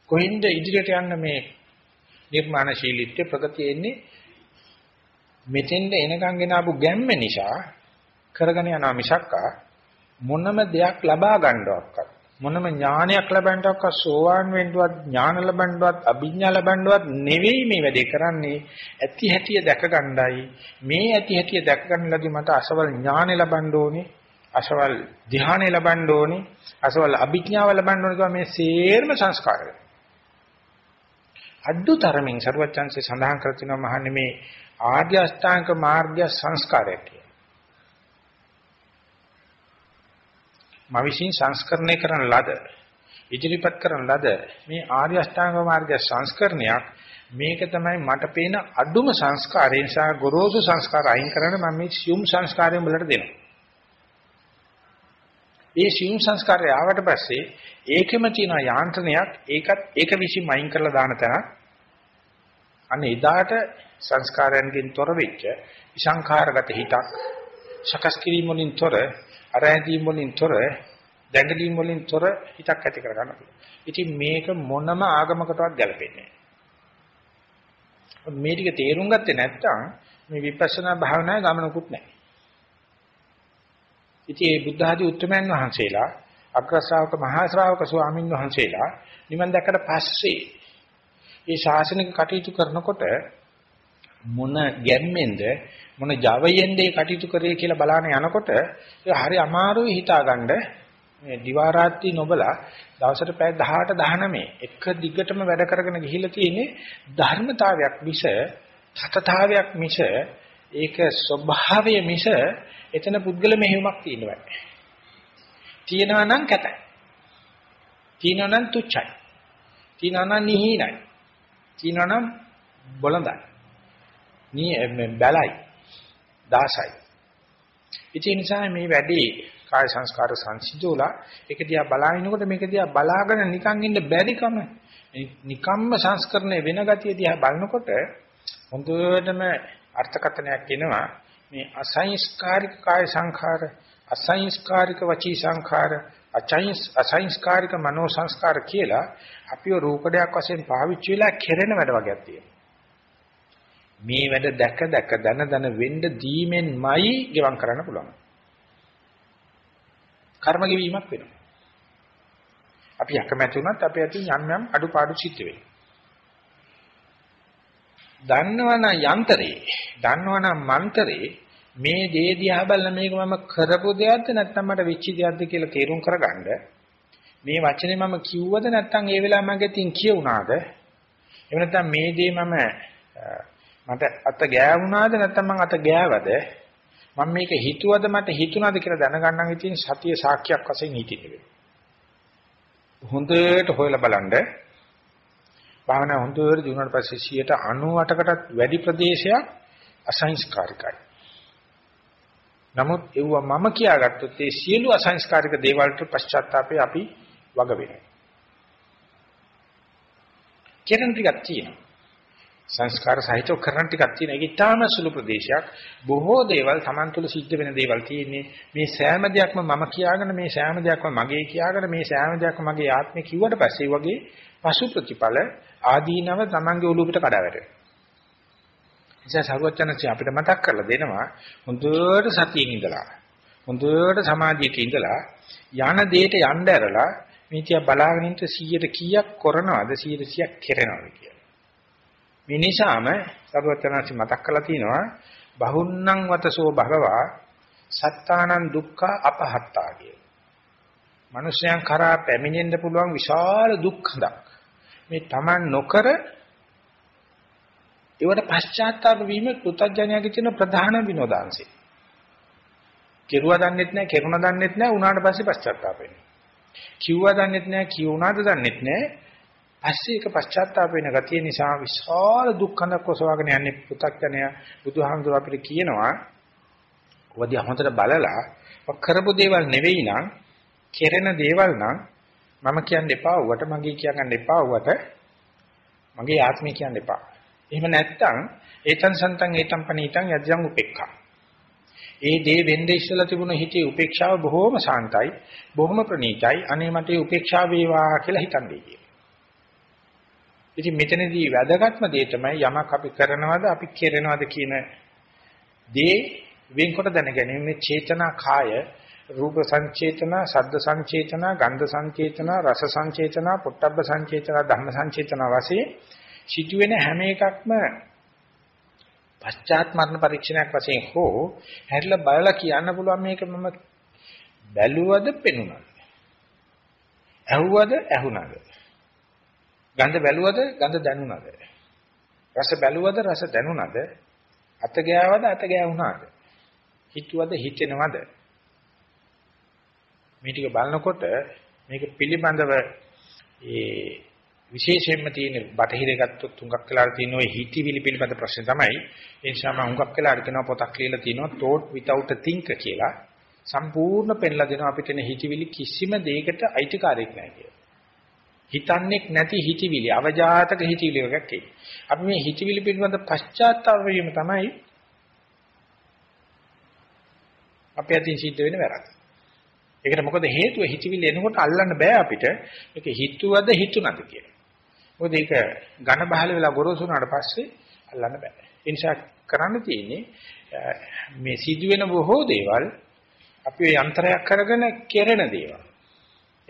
කොහෙන්ද ඉදිරියට යන්න මේ නිර්මාණශීලීත්වය ප්‍රගතිය එන්නේ මෙතෙන්ද එනකන් ගෙන ආපු ගැම්ම නිසා කරගෙන යනවා මිසක්කා මොනම දෙයක් ලබා ගන්නවක්වත් මොනම ඥානයක් ලබන්නවක්වත් සෝවාන් වෙන්නවත් ඥාන ලබන්නවත් අභිඥා ලබන්නවත් නෙවෙයි මේ වැඩේ කරන්නේ ඇති හැටිය දැක ගන්නයි මේ ඇති හැටිය දැක ගන්න ලදී මට අසවල් ඥානෙ ලබන්න ඕනේ අසවල් ධ්‍යානෙ ලබන්න ඕනේ, අසවල් අභිඥාව ලබන්න ඕනේ කියලා මේ සේරම සංස්කාරය. අඩු තරමින් සරුවචන්සේ සඳහන් කර තිනවා මහන්නේ මේ ආර්ය අෂ්ටාංග මාර්ගය සංස්කාරයක් කියලා. මා විශ්ින් සංස්කරණය කරන ලද ඉදිරිපත් කරන ලද මේ ආර්ය අෂ්ටාංග මාර්ගය සංස්කරණයක් මේක තමයි මට පේන අඩුම සංස්කාරය නිසා ගොරෝසු සංස්කාර අයින් කරන්න මම මේ සියුම් සංස්කාරයෙන් වලට දෙනවා. ඒ සියුම් සංස්කාරය ආවට පස්සේ ඒකෙම තියෙන යාන්ත්‍රණයක් ඒකත් ඒක විසින් අයින් කරලා දාන තැන අන්න එදාට සංස්කාරයන්ගෙන් තොර වෙච්ච විසංඛාරගත හිතක් සකස් කිරීම වලින් තොර අරහැදීම් වලින් තොර දැඟලීම් වලින් තොර හිතක් ඇති කර ගන්න පුළුවන්. ඉතින් මේක මොනම ආගමකටවත් ගැලපෙන්නේ නැහැ. මේ ටික තේරුම් ගත්තේ නැත්නම් මේ විපස්සනා භාවනාවේ ගමනකුත් නැහැ. ඉතින් මේ බුද්ධ ආදී උත්තමයන් වහන්සේලා අග්‍ර ශ්‍රාවක මහා ශ්‍රාවක ස්වාමින් වහන්සේලා නිවන් දැක්කට පස්සේ මේ ශාසනික කටයුතු කරනකොට මොන ගැම්මෙන්ද මොන ජවයෙන්ද ඒ කටයුතු කරේ කියලා බලන්න යනකොට ඒක හරි අමාරුයි හිතාගන්න මේ දිවා රාත්‍රී නොබලා දවසට පැය 18 19 එක දිගටම වැඩ කරගෙන ගිහිල්ලා තියෙන්නේ ධර්මතාවයක් මිස තතතාවයක් මිස ඒක ස්වභාවය මිස එතන පුද්ගල මෙහෙයුමක් තියෙනවා. තියෙනවා නම් කැතයි. තියෙනවා නම් තුච්චයි. තියෙනවා නම් නිහිනයි. තියෙනවා නම් බොළඳයි. නී බැලයි. දාසයි. ඉතින් නිසා මේ වැඩේ කාය සංස්කාර සංසිඳුලා ඒක දිහා බලාගෙනකොට මේක දිහා බලාගෙන නිකන් ඉන්න බැරිකම නිකම්ම සංස්කරණය වෙන ගතිය දිහා බලනකොට හොඳටම අර්ථකථනයක් එනවා මේ අසංස්කාරික කාය සංඛාර අසංස්කාරික වචී සංඛාර අසංස්කාරික මනෝ සංස්කාර කියලා අපිව රූපඩයක් වශයෙන් පාවිච්චි වෙලා කෙරෙන වැඩ වගේක් තියෙනවා මේ වැඩ දැක දැක දන දන වෙන්න දීමෙන්මයි ගෙවම් කරන්න පුළුවන් කර්ම ගෙවීමක් වෙනවා. අපි අකමැති වුණත් අපි ඇති යම් යම් අඩුපාඩු සිද්ධ වෙනවා. දන්නවනම් යන්ත්‍රේ, දන්නවනම් මන්ත්‍රේ මේ දේ දිහා බලන මේක මම කරපු දෙයක්ද නැත්නම් මට වෙච්ච දෙයක්ද කියලා තේරුම් කරගන්න මේ වචනේ මම කිව්වද නැත්නම් ඒ වෙලාව මගේ තින් කියුණාද එහෙම නැත්නම් මේ දේ මම මට අත ගෑවුණාද නැත්නම් මං අත ගෑවද මම මේක හිතුවද මට හිතුණාද කියලා දැනගන්න ඉතින් සතිය සාක්ෂියක් වශයෙන් හිතින්න වෙනවා. හොඳට හොයලා බලන්න. භාවනා හොඳට දිනුනාට පස්සේ 98කටත් වැඩි ප්‍රදේශයක් අසංස්කාරිකයි. නමුත් ඒව මම කියාගත්තොත් ඒ සියලු අසංස්කාරික දේවල්ට පශ්චාත්තාපේ අපි වග වෙනවා. කෙරෙන ටිකක් තියෙනවා. සංස්කාර සහිතව කරන ටිකක් තියෙන. ඒක ඊටාම සුළු ප්‍රදේශයක්. බොහෝ දේවල් Taman තුල සිද්ධ වෙන දේවල් තියෙන්නේ. මේ සෑම දෙයක්ම මම කියාගෙන මේ සෑම දෙයක්ම මගේ කියාගෙන මේ සෑම දෙයක්ම මගේ ආත්මේ කිව්වට පස්සේ වගේ පසු ප්‍රතිඵල ආදීනව Tamanගේ ඔළුවට කඩා වැටෙනවා. නිසා සරුවචනසේ අපිට මතක් කරලා දෙනවා හොඳට සතියෙන් ඉඳලා හොඳට සමාධියක ඉඳලා යන දෙයට යන්න ඇරලා මේ තියා බලාගෙන ඉන්න 100ට කීයක් කරනවද 100ට 100ක් කෙරෙනවද කියලා. මේ නිසාම සරුවචනාසි මතක් කරලා තිනවා බහුන්නං වතසෝ භගවා සත්තානං දුක්ඛ අපහත්තා කිය. මිනිසයන් කරා පැමිණෙන්න පුළුවන් විශාල දුක්ඛයක්. මේ Taman නොකර ඒවට පශ්චාත්තාප වීම කෘතඥයාගේ තියෙන ප්‍රධාන විනෝදාංශය. කෙරුවා දන්නෙත් නැහැ, කෙරුණා දන්නෙත් නැහැ, උනාට පස්සේ පශ්චාත්තාප වෙනවා. කිව්වා දන්නෙත් නැහැ, කියුණාද දන්නෙත් නැහැ. පස්සේ ඒක පශ්චාත්තාප වෙන ගතිය නිසා විශාල දුක්ඛඳක් ඔසවාගෙන යන්නේ පු탁ජනය බුදුහාමුදුර අපිට කියනවා වදී හොඳට බලලා කරපු දේවල් නෙවෙයි නම් කෙරෙන දේවල් නම් මම කියන්න එපා වට මගේ කියන්න එපා වට මගේ ආත්මය කියන්න එපා එහෙම නැත්තම් ඒතන් සන්තන් ඒතම් පනීතං යජ්ජං උපේක්ඛා. ඒ දේ වෙන්නේ ඉස්සලා තිබුණ හිතේ උපේක්ෂාව බොහොම සාන්තයි බොහොම ප්‍රණීතයි. අනේ මට උපේක්ෂාව වේවා කියලා හිතන්නේ කියන ඉතින් මෙතනදී වැදගත්ම දේ තමයි යමක් අපි කරනවද අපි කෙරෙනවද කියන දේ වෙන්කොට දැනගැනීම. මේ චේතනා කාය රූප සංචේතන, ශබ්ද සංචේතන, ගන්ධ සංචේතන, රස සංචේතන, පොට්ටබ්බ සංචේතන, ධම්ම සංචේතන වශයෙන් සිදුවෙන හැම එකක්ම පශ්චාත් මරණ පරීක්ෂණයක් වශයෙන් හෝ හැරිලා බලලා කියන්න පුළුවන් මේක මම බැලුවද පෙනුනද? ඇහුවද ඇහුණද? ගඳ බැලුවද ගඳ දැනුණද? රස බැලුවද රස දැනුණද? අත ගෑවද අත ගෑවුණාද? හිතුවද හිතෙනවද? මේ ටික බලනකොට මේක පිළිබඳව ඒ විශේෂයෙන්ම තියෙන බටහිර ගත්තොත් තුඟක් වෙලා තියෙන ওই හිතවිලි පිළිබඳ ප්‍රශ්න තමයි ඒ නිසා මම හුඟක් වෙලා කියනවා පොතක් ලියලා තියෙනවා thought without a thinker කියලා සම්පූර්ණ පෙන්ලා දෙනවා අපිට එන හිතවිලි කිසිම දෙයකට අයිතිකාරයක් නැහැ කියලා. හිතන්නේක් නැති හිතවිලි අවජාතක හිතවිලි එකක් එයි. අපි මේ හිතවිලි පිළිබඳ පශ්චාත්තාප වීම තමයි අපේ අතින් සිද්ධ වෙන වැරද්ද. ඒකට මොකද හේතුව හිතවිලි එනකොට අල්ලන්න බෑ අපිට. මේක හිතුවද හිතුණද කියලා. මොකද ඒක ඝන බහල වෙලා ගොරෝසු වුණාට පස්සේ අල්ලන්න බෑ. ඒ නිසා කරන්න තියෙන්නේ මේ සිදුවෙන බොහෝ දේවල් අපි ඔය යන්ත්‍රයක් කරගෙන කෙරෙන දේවල්.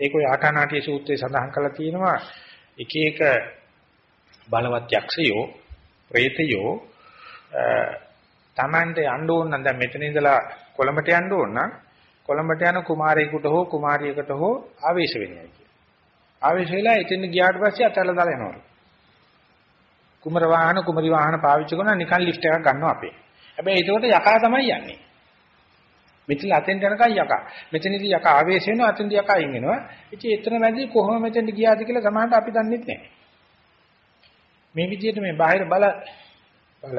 ඒක ඔය ආකානාටි සූත්‍රයේ සඳහන් කරලා තියෙනවා එක එක බලවත් යක්ෂයෝ, പ്രേතයෝ තමන්ට යන්න ඕන නම් දැන් මෙතන ඉඳලා කොළඹට යන්න ඕන නම් කොළඹට යන කුමාරයෙකුට හෝ කුමාරියකට හෝ ආවේශ වෙනවා කියන. ආවේශ වෙලා එතන ගියාට පස්සේ අතල්ලා දාලා යනවා. කුමර වාහන කුමරි වාහන පාවිච්චි කරනවා නිකන් ලිෆ්ට් එකක් ගන්නවා අපේ. හැබැයි ඒකට යකා තමයි යන්නේ. මෙතන අතෙන් යනකම් යකා. මෙතනදී යකා ආවේශ වෙනවා අතෙන්දී යකා අයින් වෙනවා. ඉතින් එතන මැදි කොහොම මෙතෙන්ද ගියාද කියලා සමහරට අපි දන්නේ නැහැ. මේ විදිහට මේ බාහිර බල බල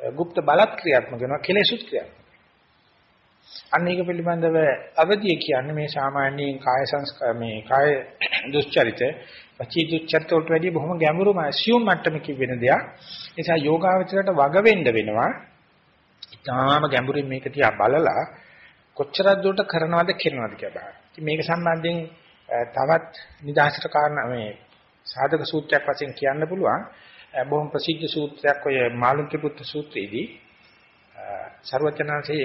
গুপ্ত බලත් ක්‍රියාත්මක වෙනවා කෙලෙසුත් ක්‍රියාත්මක. අන්න ඒක පිළිබඳව අවධිය කියන්නේ මේ සාමාන්‍යයෙන් කාය සංස්කාර මේ කාය දුස්චරිත වචී දුස්චරිත වලට වැඩිය බොහොම ගැඹුරුම assume මට්ටමකින් වෙන දෙයක්. ඒ නිසා යෝගාවචරයට වග වෙන්න වෙනවා. ඊටාම ගැඹුරින් මේක තියා බලලා කොච්චරක් දුරට කරනවද කරනවද කියලා. ඉතින් මේක සම්බන්ධයෙන් තවත් නිදහසට කාරණා මේ සාධක සූත්‍රයක් වශයෙන් කියන්න පුළුවන්. බොහොම ප්‍රසිද්ධ සූත්‍රයක් ඔය මාළුක්‍ය පුත්‍ර සූත්‍රයේදී ਸਰවචනanse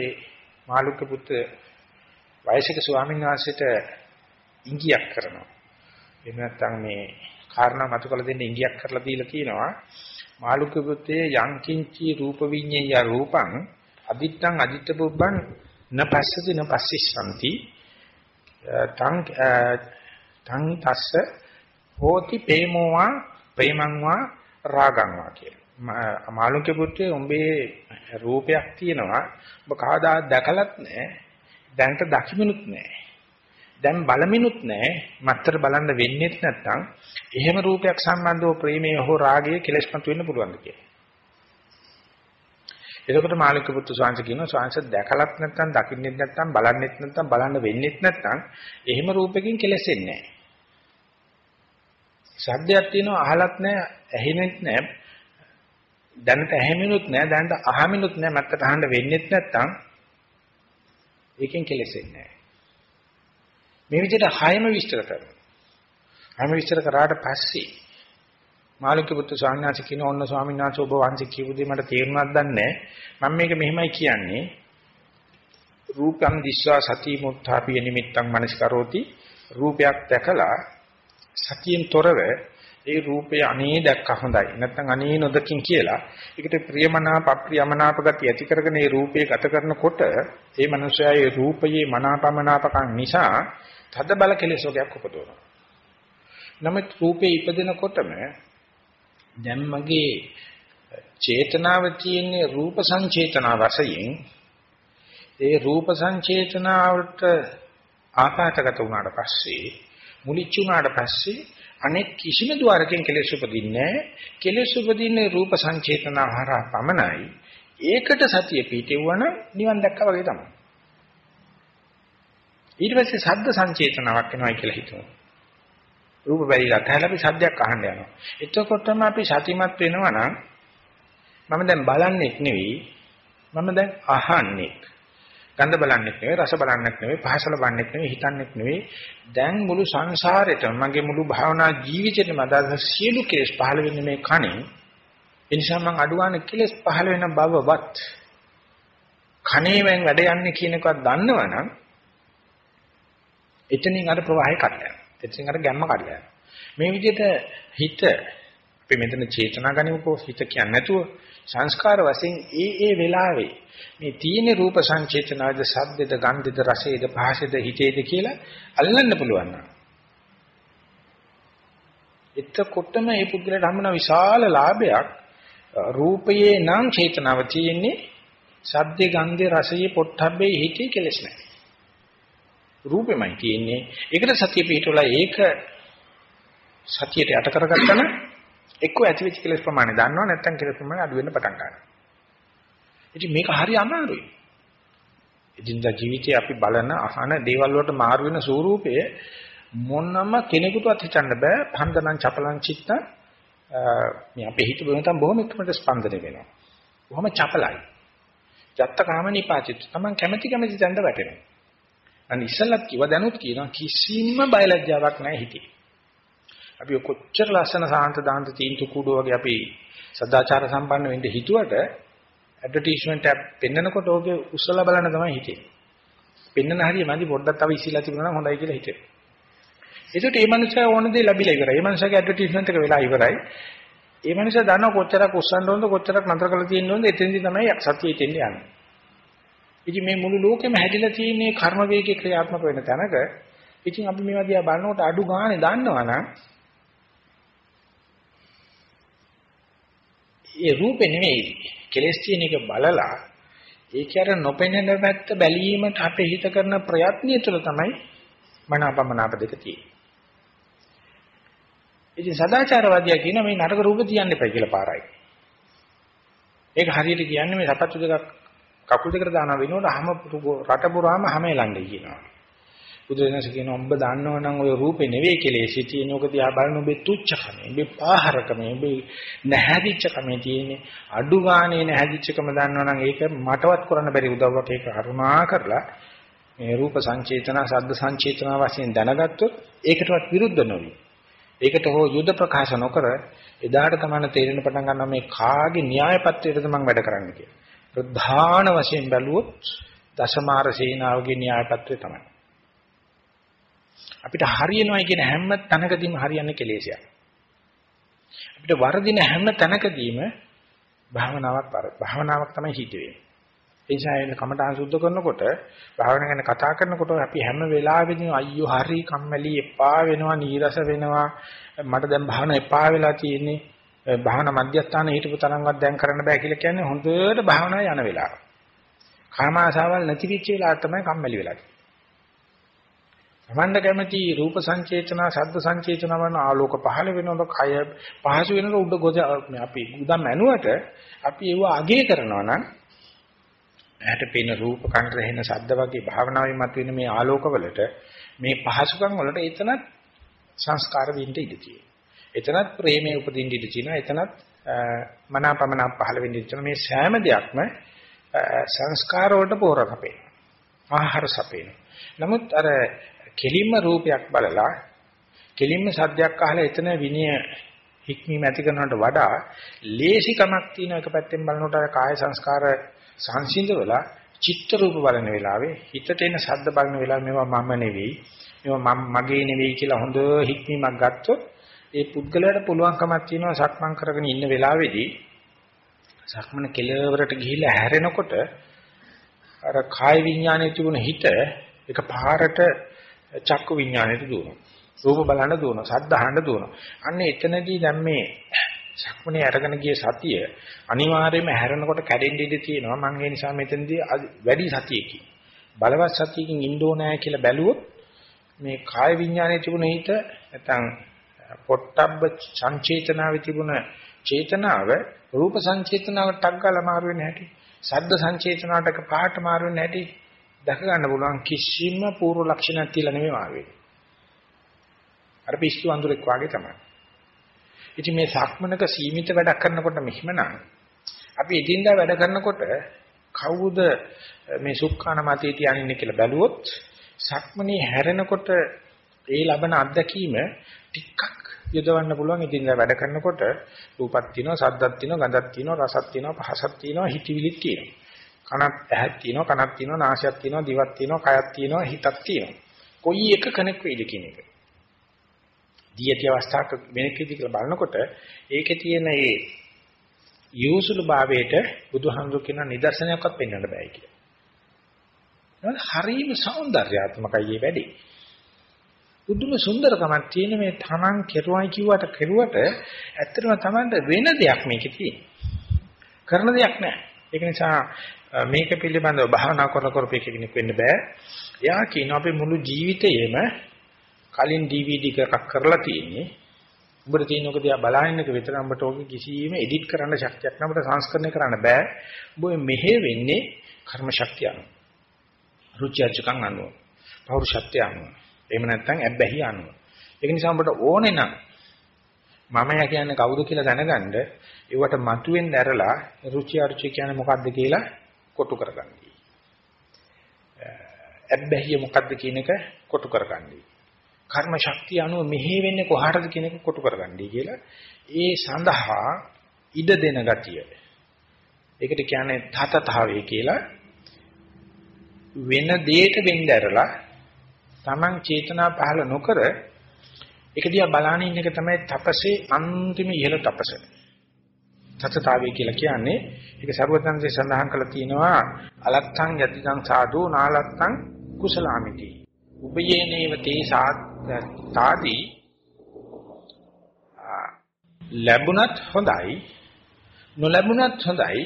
මාළුක්‍ය පුත්‍ර වයසික ස්වාමීන් වහන්සේට ඉංගියක් කරනවා. එහෙම නැත්නම් මේ කාරණා මතු කළ දෙන්න ඉංගියක් කරලා දීලා තියෙනවා. මාළුක්‍ය පුත්‍රයේ යංකින්චි රූප විඤ්ඤය රූපං අදිත්තං අදිත්ත පුබ්බං නපස්සති නපස්සිස්සanti තං තං තස්ස හෝති ප්‍රේමෝවා ප්‍රේමංවා රාගංවා කියලා. මාළුක්‍ය පුත්‍රයේ උඹේ රූපයක් තියෙනවා. ඔබ කවදා දැකලත් නැහැ. දැනට දකිමිනුත් නැහැ. දැන් බලමිනුත් නැහැ. මත්තර බලන්න වෙන්නේත් නැත්නම් එහෙම රූපයක් සම්බන්ධව ප්‍රේමයේ හෝ රාගයේ කෙලස්මතු වෙන්න පුළුවන්ද කියලා. එතකොට මාළික පුත්තු ස්වාංශ කියනවා ස්වාංශ දැකලත් නැත්නම් දකින්නෙත් නැත්නම් බලන්නෙත් නැත්නම් බලන්න වෙන්නෙත් නැත්නම් එහෙම රූපකින් කෙලෙසෙන්නේ නැහැ. ශබ්දයක් තියෙනවා අහලත් නැහැ ඇහෙන්නෙත් නැහැ දැනට ඇහෙමිනුත් නැහැ දැනට අහමිනුත් නැහැ මත්තට අහන්න වෙන්නෙත් නැත්නම් ඒකෙන් කෙලෙසෙන්නේ නැහැ. මේ විදිහට හයම විස්තර කරනවා. හයම විස්තර කරාට පස්සේ මාළුක්‍ය පුත්තු ස්වාමීන් වහන්සේ කියන ඕන්න ස්වාමීන් වහන්සේ ඔබ වහන්සේ කියපු දේ මට තේරුණාද දන්නේ මම මේක මෙහෙමයි කියන්නේ රූපං දිස්වා සති මුත්තාපිය නිමිත්තං මනස්කරෝති රූපයක් දැකලා සතියෙන් තොරව ඒ රූපය අනේ දැක්ක හොඳයි. නැත්නම් අනේ නොදකින් කියලා. ඒකට ප්‍රියමනාප අප්‍රියමනාප ගති ඇති කරගෙන ඒ රූපේ ගත කරනකොට ඒ මනුස්සයා ඒ රූපයේ මනාපමනාපකම් නිසා තද බල කෙලෙස් වර්ගයක් උපදවනවා. නමුත් රූපේ ඉපදෙනකොටම දැන් මගේ චේතනාව තියෙන්නේ රූප සංචේතනා වශයෙන්. ඒ රූප සංචේතනාවට ආකාශගත වුණාට පස්සේ මුලිච්ච වුණාට පස්සේ අනෙක් කිසිම ద్వාරකින් කෙලෙස් උපදින්නේ නැහැ. කෙලෙස් උපදින්නේ රූප සංචේතනා හරහා පමණයි. ඒකට සතිය පිටෙවුවනම් නිවන් දැක්කා වගේ තමයි. ඊට පස්සේ ශබ්ද සංචේතනාවක් වෙනවා කියලා හිතමු. රූප බැරිලා තැලපි අපි සද්දයක් අහන්න යනවා. එතකොටම අපි සතිමත් වෙනවා නම් මම දැන් බලන්නේ නෙවෙයි මම දැන් අහන්නේ. ගන්ධ බලන්නෙත් නෙවෙයි රස බලන්නෙත් නෙවෙයි පහස ලබන්නෙත් නෙවෙයි හිතන්නෙත් නෙවෙයි. දැන් මුළු සංසාරෙටම මගේ මුළු භාවනා ජීවිතේටම අදාළ සියලු කෙලෙස් පහළ වෙන්නේ මේ කණෙන්. ඒ නිසා මම අඩුවාන කෙලෙස් පහළ වෙන බවවත් කණේවෙන් වැඩ යන්නේ කියන එකවත් දන්නවනම් එතනින් අර ප්‍රවාහය කඩලා යනවා. එතනින් අර ගැම්ම කඩලා යනවා. මේ විදිහට හිත අපි මෙතන චේතනා ගනිමුකෝ හිත කියන්නේ නැතුව සංස්කාර වශයෙන් ඒ ඒ වෙලාවේ මේ තීන රූප සංචේතනාවද සද්දද ගන්ධද රසේද පහසේද හිතේද කියලා අල්ලන්න පුළුවන් නම්. එතකොටම මේ පුද්ගලයාට හම්බෙන විශාල ලාභයක් රූපයේ නම් චේතනාව තියෙන්නේ සද්දේ ගන්ධේ රසයේ පොට්ටබ්බේ හිතේ කෙලස් නැහැ. රූපෙමයි තියෙන්නේ. ඒකට සතිය පිටුලා ඒක සතියට යට කරගත්තා නම් එක්ක ඇති වෙච්ච කෙලස් ප්‍රමාණය දන්නවා නැත්නම් කෙලස් ප්‍රමාණය අඩු වෙන්න පටන් ගන්නවා. ඉතින් මේක හරි අමාරුයි. ඉදින්දා ජීවිතේ අපි බලන අහන දේවල් වලට මාරු වෙන ස්වරූපය මොනම කෙනෙකුටවත් හිතන්න බෑ. පන්දනං චපලං චිත්ත මේ අපේ හිත වෙනතම් බොහොම ඉක්මනට ස්පන්දනය වෙනවා. බොහොම චපලයි. ජත්ත කාමනිපාචිත. Taman කැමැති කැමැති තැනට වැටෙනවා. අන්න ඉස්සලත් කිව්ව දැනුත් කියනවා කිසිම බයලජ්ජාවක් නැහැ හිතේ. අපි කොච්චර ලස්සන සාන්ත දාන්ත තීන්තු කුඩෝ වගේ අපි සදාචාර සම්පන්න වෙන්න හිතුවට ඇඩ්වර්ටයිස්මන්ට් එක පෙන්නකොට ඕකේ උස්සලා බලන්න තමයි හිතෙන්නේ. පෙන්නන හරිය මදි පොඩ්ඩක් තව ඉසිලා තිබුණා නම් හොඳයි කියලා හිතෙනවා. ඒකට මේ මනුස්සයා ඕන දේ ලැබිලා ඉවරයි. මේ මනුස්සයාගේ ඇඩ්වර්ටයිස්මන්ට් එක වෙලා ඉවරයි. මේ මනුස්සයා දන්නවා කොච්චරක් උස්සන්න ඕනද කොච්චරක් නතර කරලා තියෙන්න ඕනද එතෙන්දී තමයි සතියේ තෙන්නේ යන්නේ. ඉතින් මේ මුළු ලෝකෙම හැදිලා තියෙන්නේ කර්ම වේගයේ ක්‍රියාත්මක වෙන තැනක ඉතින් අපි මේවා දිහා බලනකොට අඩු ගානේ දන්නවනම් ඒ රූපේ නෙමෙයි කෙලස් තියෙන එක බලලා ඒක අර නොපෙනෙන පැත්ත බැලීමට අපේ හිත කරන ප්‍රයත්නය තුළ තමයි මනාපමනාප දෙක තියෙන්නේ. ඉතින් සදාචාරවාදියා කියන මේ නරක රූප තියන්න එපා කියලා පාරයි. ඒක හරියට කියන්නේ මේ සපත්තු දෙකක් කකුල් දෙකට දානවා වෙනකොට හැම රට පුරාම හැම එලන්නේ කියනවා. බුදුරජාණන් කියනවා ඔබ දන්නවනම් ඔය රූපේ නෙවෙයි කෙලෙසි තියෙන ඔක දිහා බලන ඔබේ තුච්චකම, ඔබේ පාහරකම, ඔබේ නැහැදිච්චකම තියෙන්නේ අඩු ගානේ නැහැදිච්චකම දන්නවනම් ඒක මටවත් කරන්න බැරි උදව්වක් ඒක කරුණා කරලා මේ රූප සංචේතන, ශබ්ද සංචේතන වශයෙන් දැනගත්තොත් ඒකටවත් විරුද්ධ නොවි. ඒකට හෝ යුද ප්‍රකාශ නොකර එදාට තමයි තේරෙන පටන් ගන්නවා මේ කාගේ න්‍යාය පත්‍රයටද මම වැඩ කරන්නේ කියලා. ප්‍රධාන වශයෙන් බැලුවොත් දසමාර සේනාවගේ න්‍යාය පත්‍රය තමයි. අපිට හරියනවයි කියන හැම තැනකදීම හරියන්නේ කෙලෙසයක්. අපිට වර්ධින හැම තැනකදීම භාවනාවක් වර භාවනාවක් තමයි හිත වෙන්නේ. ඒ නිසා එන්න කමඨාන් සුද්ධ කරනකොට භාවනාව ගැන කතා කරනකොට අපි හැම වෙලාවෙදීම අයියෝ හරි කම්මැලි එපා වෙනවා නීරස වෙනවා මට දැන් භාවනාව එපා වෙලා තියෙන්නේ භාවනා මධ්‍යස්ථානයේ හිටපු තරම්වත් දැන් කරන්න බෑ කියලා කියන්නේ හොඳට භාවනාව යන වෙලාව. කාම ආසාවල් නැති වෙච්ච වෙලාවට තමයි කම්මැලි වෙලා තියෙන්නේ. තමන්ට කැමති රූප සංචේතනා, ශබ්ද සංචේතනා වන ආලෝක පහළ වෙනකොට කය පහසු වෙනකොට උඩ ගොජ අපි උදම් ඇනුවට අපි ඒව අගය කරනවා නම් ඇහැට පේන රූප කනට ඇහෙන ශබ්ද වගේ භාවනාවෙන් මතුවෙන මේ ආලෝකවලට මේ පහසුකම් වලට එතනත් සංස්කාර විඳින්න ඉඩ තියෙනවා. එතනත් ප්‍රේමයේ උපදින්න ඉඩ තියෙනවා. එතනත් මනාපමනා පහළ වෙන්න ඉඩ තියෙනවා. මේ සෑම දෙයක්ම සංස්කාර වලට පෝර කපේ. ආහාර සපේන. නමුත් අර කෙලින්ම රූපයක් බලලා කෙලින්ම සද්දයක් අහලා එතන විනය හික්මීම ඇති කරනවට වඩා ලේසිකමක් තියෙන එක පැත්තෙන් බලනකොට කාය සංස්කාර සංසිඳවලා චිත්ත රූප බලන වෙලාවේ හිතට එන ශබ්ද බලන වෙලාවේ මේවා මම නෙවෙයි මේවා මගේ නෙවෙයි කියලා හොඳ හික්මීමක් ගත්තොත් ඒ පුද්ගලයාට පුළුවන්කමක් තියෙනවා සක්මන් කරගෙන ඉන්න වෙලාවේදී සක්මන කෙලවරට ගිහිල්ලා හැරෙනකොට අර කාය විඥානයේ තිබුණ හිත එක පාරට චක්කු විඥාණයට දුවනවා. රූප බලන්න දුවනවා. ශබ්ද අහන්න දුවනවා. අන්න එතනදී දැන් මේ සක්මනේ අරගෙන ගිය සතිය අනිවාර්යයෙන්ම හැරෙනකොට කැඩෙන්න ඉඩ තියෙනවා. මම ඒ නිසා මෙතනදී වැඩි සතියකින් බලවත් සතියකින් ඉන්න ඕනෑ කියලා බැලුවොත් මේ කාය විඥානයේ තිබුණ හිත නැත්නම් පොට්ටබ්බ සංචේතනාවේ තිබුණ චේතනාව රූප සංචේතනාවට ටක් ගාලා මාරු වෙන්නේ නැහැටි. සද්ද සංචේතනාවට පාට මාරු වෙන්නේ නැහැටි. දැක ගන්න පුළුවන් කිසිම පූර්ව ලක්ෂණයක් තියලා නෙමෙයි ආවේ. අර පිස්සු අඳුරෙක් වාගේ තමයි. ඉතින් මේ සක්මනක සීමිත වැඩක් කරනකොට මෙහිමනම් අපි එදින්දා වැඩ කරනකොට කවුද මේ සුක්ඛාන මතේ තියන්නේ කියලා බැලුවොත් සක්මනේ හැරෙනකොට ඒ ලබන අත්දැකීම ටිකක් යොදවන්න පුළුවන් එදින්දා වැඩ කරනකොට රූපක් තියෙනවා සද්දක් තියෙනවා ගඳක් තියෙනවා රසක් තියෙනවා පහසක් තියෙනවා හිතවිලිත් තියෙනවා කනක් ඇහක් තියෙනවා කනක් තියෙනවා නාසයක් තියෙනවා දිවක් තියෙනවා කයක් තියෙනවා හිතක් තියෙනවා. කොයි එක කනෙක් වෙයිද කියන එක. දීයති අවස්ථාවක වෙනකෙදි කියලා බලනකොට ඒකේ තියෙන ඒ යෝසුළු භාවයට බුදුහාමුදුර කියන නිදර්ශනයක්වත් පෙන්වන්න බෑ කියලා. නේද? හරීම సౌందర్యාත්මකයි මේ වැඩේ. බුදුම සුන්දරකමක් තියෙන මේ තමන් කෙරුවයි කිව්වට කෙරුවට ඇත්තටම තමන්ට වෙන දෙයක් මේකේ තියෙන. කරන දෙයක් නෑ. ඒක නිසා මේක පිළිබඳව භාවනා කර කර කෙනෙක් වෙන්න බෑ. එයා කියනවා අපි මුළු ජීවිතේම කලින් DVD එකක් කරලා තියෙන්නේ. උඹට තියෙන ඔක දිහා බලහින්නක විතර උඹට ඕක කිසිම එඩිට් කරන්න ශක්තියක් නැඹට සංස්කරණය කරන්න බෑ. උඹ මෙහෙ වෙන්නේ කර්ම ශක්තිය අනුව. රුචි අරුචිකම් අනුව. පෞරුෂත්වය අනුව. එහෙම නැත්නම් ඇබ්බැහි අනුව. ඒක නිසා උඹට ඕනේ නම් මම යා කියන්නේ කවුද කියලා දැනගන්න ඒවට මතුවෙන්න ඇරලා රුචි අරුචි කියන්නේ මොකද්ද කියලා කොටු කරගන්නයි. ඇබ්බැහිය මොකද්ද කියන එක කොටු කරගන්නයි. කර්ම ශක්තිය අනුව මෙහෙ වෙන්නේ කොහාටද කියන එක කොටු කරගන්නයි කියලා ඒ සඳහා ඉඩ දෙන ගතිය. ඒකට කියන්නේ තතතාවේ කියලා වෙන දෙයක වෙන්න ඇරලා Taman චේතනා පහල නොකර ඒක දිහා බලාන ඉන්න එක තමයි තපසේ අන්තිම ඉහළ තපස. තතතාවේ කියලා කියන්නේ. ඒක ਸਰවඥන්සේ සඳහන් කරලා තියෙනවා අලත්තං යතිදං සාදු නාලත්තං කුසලාමිති. උපයේනේව තේ සාදී ලැබුණත් හොඳයි නොලැබුණත් හොඳයි.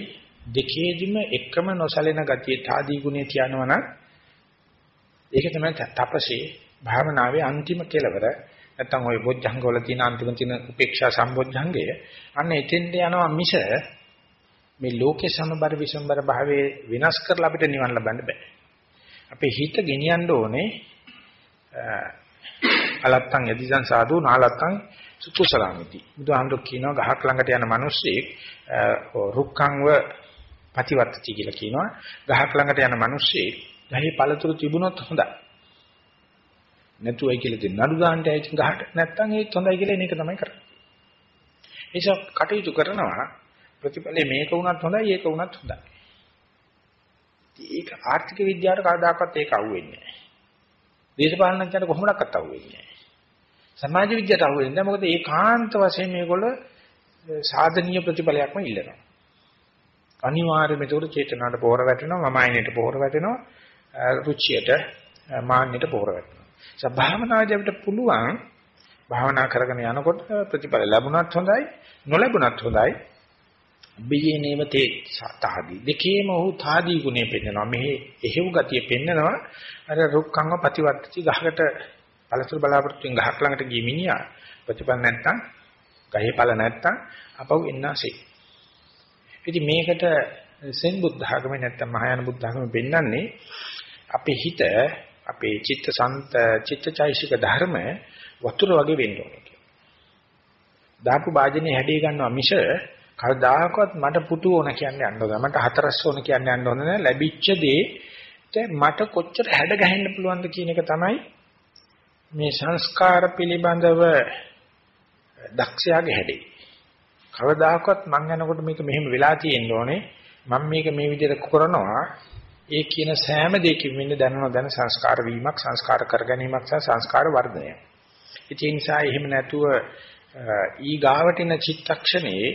දෙකේදිම එකම නොසලෙන ගතිය තාදී ගුණය කියනවනම් ඒක තමයි තපසේ භාවනාවේ අන්තිම කෙලවර නැත්තම් ওই බොජ්ජංග වල තියෙන අන්තිම තියෙන උපේක්ෂා සම්බොජ්ජංගය අන්න එතෙන්ට යනවා මිස මේ ලෝකේ සමබර විසම්බර භාවයේ විනාශ කරලා අපිට නිවන් ලබන්න බෑ. අපේ හිත ගෙනියන්න ඕනේ අලත්තං යදිසං සාදු නාලත්තං සුකුසලාමිති. බුදුහාමුදුරු කියනවා ගහක් ළඟට යන මිනිස්සෙක් රුක්ඛංව ප්‍රතිවර්තති කියලා කියනවා. ගහක් ළඟට යන මිනිස්සෙක් ගහේ පළතුරු තිබුණොත් හොඳයි. නැතුවයි කියලා දෙන්න නඩු දාන්න ඇයි ගහට නැත්තම් ඒත් හොඳයි කියලා එන එක තමයි කරන්නේ. ඒසක් කටයුතු කරනවා ප්‍රතිඵලේ මේක වුණත් හොඳයි ඒක වුණත් හොඳයි. ඒක ආර්ථික විද්‍යාවට කවදාකවත් ඒක අහුවෙන්නේ නැහැ. දේශපාලනඥයන්ට කොහොමඩක්වත් අහුවෙන්නේ නැහැ. සමාජ විද්‍යාවට අහුවෙන්නේ නැහැ. මොකද ඒකාන්ත වශයෙන් මේගොල්ල සාධනීය ප්‍රතිඵලයක්ම ඉල්ලනවා. අනිවාර්යයෙන්ම ඒක චේතනාවට පොහොර වැටෙනවා, මම ආයනයට පොහොර වැටෙනවා, රුචියට, මාන්නයට පොහොර වැටෙනවා. සබ්භාවනාදී අපිට පුළුවන් භාවනා කරගෙන යනකොට ප්‍රතිඵල ලැබුණත් හොඳයි, නොලැබුණත් හොඳයි. බියේනේව තේ සතාදී. දෙකේම ඔහු තාදී ගුණය පෙන්නනවා. මෙහි එහෙව් ගතිය පෙන්නනවා. අර රුක්ඛංග ප්‍රතිවර්තිචි ගහකට පළතුරු බලාපොරොත්තුෙන් ගහක් ළඟට ගිය මිනිහා ප්‍රතිඵල නැත්තම් ගහේ ඵල නැත්තම් අපව එන්නාසේ ඉතින් මේකට සෙන් බුද්ධ ආගමේ නැත්තම් මහායාන බුද්ධ ආගමේ පෙන්නන්නේ අපේ හිත අපේ චිත්ත සන්ත චිත්තචෛසික ධර්ම වතුර වගේ වෙන්න ඕනේ කියලා. දාපු වාජනේ හැඩේ ගන්නවා මිස කවදාකවත් මට පුතු ඕන කියන්නේ යන්න ඕන. මට හතරස් ඕන කියන්නේ යන්න ඕන නෑ. ලැබිච්ච දේ මට කොච්චර හැඩ ගහන්න පුළුවන්ද කියන එක තමයි මේ සංස්කාර පිළිබඳව දක්ෂයාගේ හැඩේ. කවදාකවත් මං යනකොට මේක මෙහෙම වෙලා තියෙන්න ඕනේ. මම මේක මේ විදිහට කරනවා. ඒ කියන සෑම දෙයකින් වෙන්නේ දැනන දැන සංස්කාර වීමක්, සංස්කාර කර ගැනීමක් සහ සංස්කාර වර්ධනය. ඒ නිසා එහෙම නැතුව ඊ ගාවටින චිත්තක්ෂණේ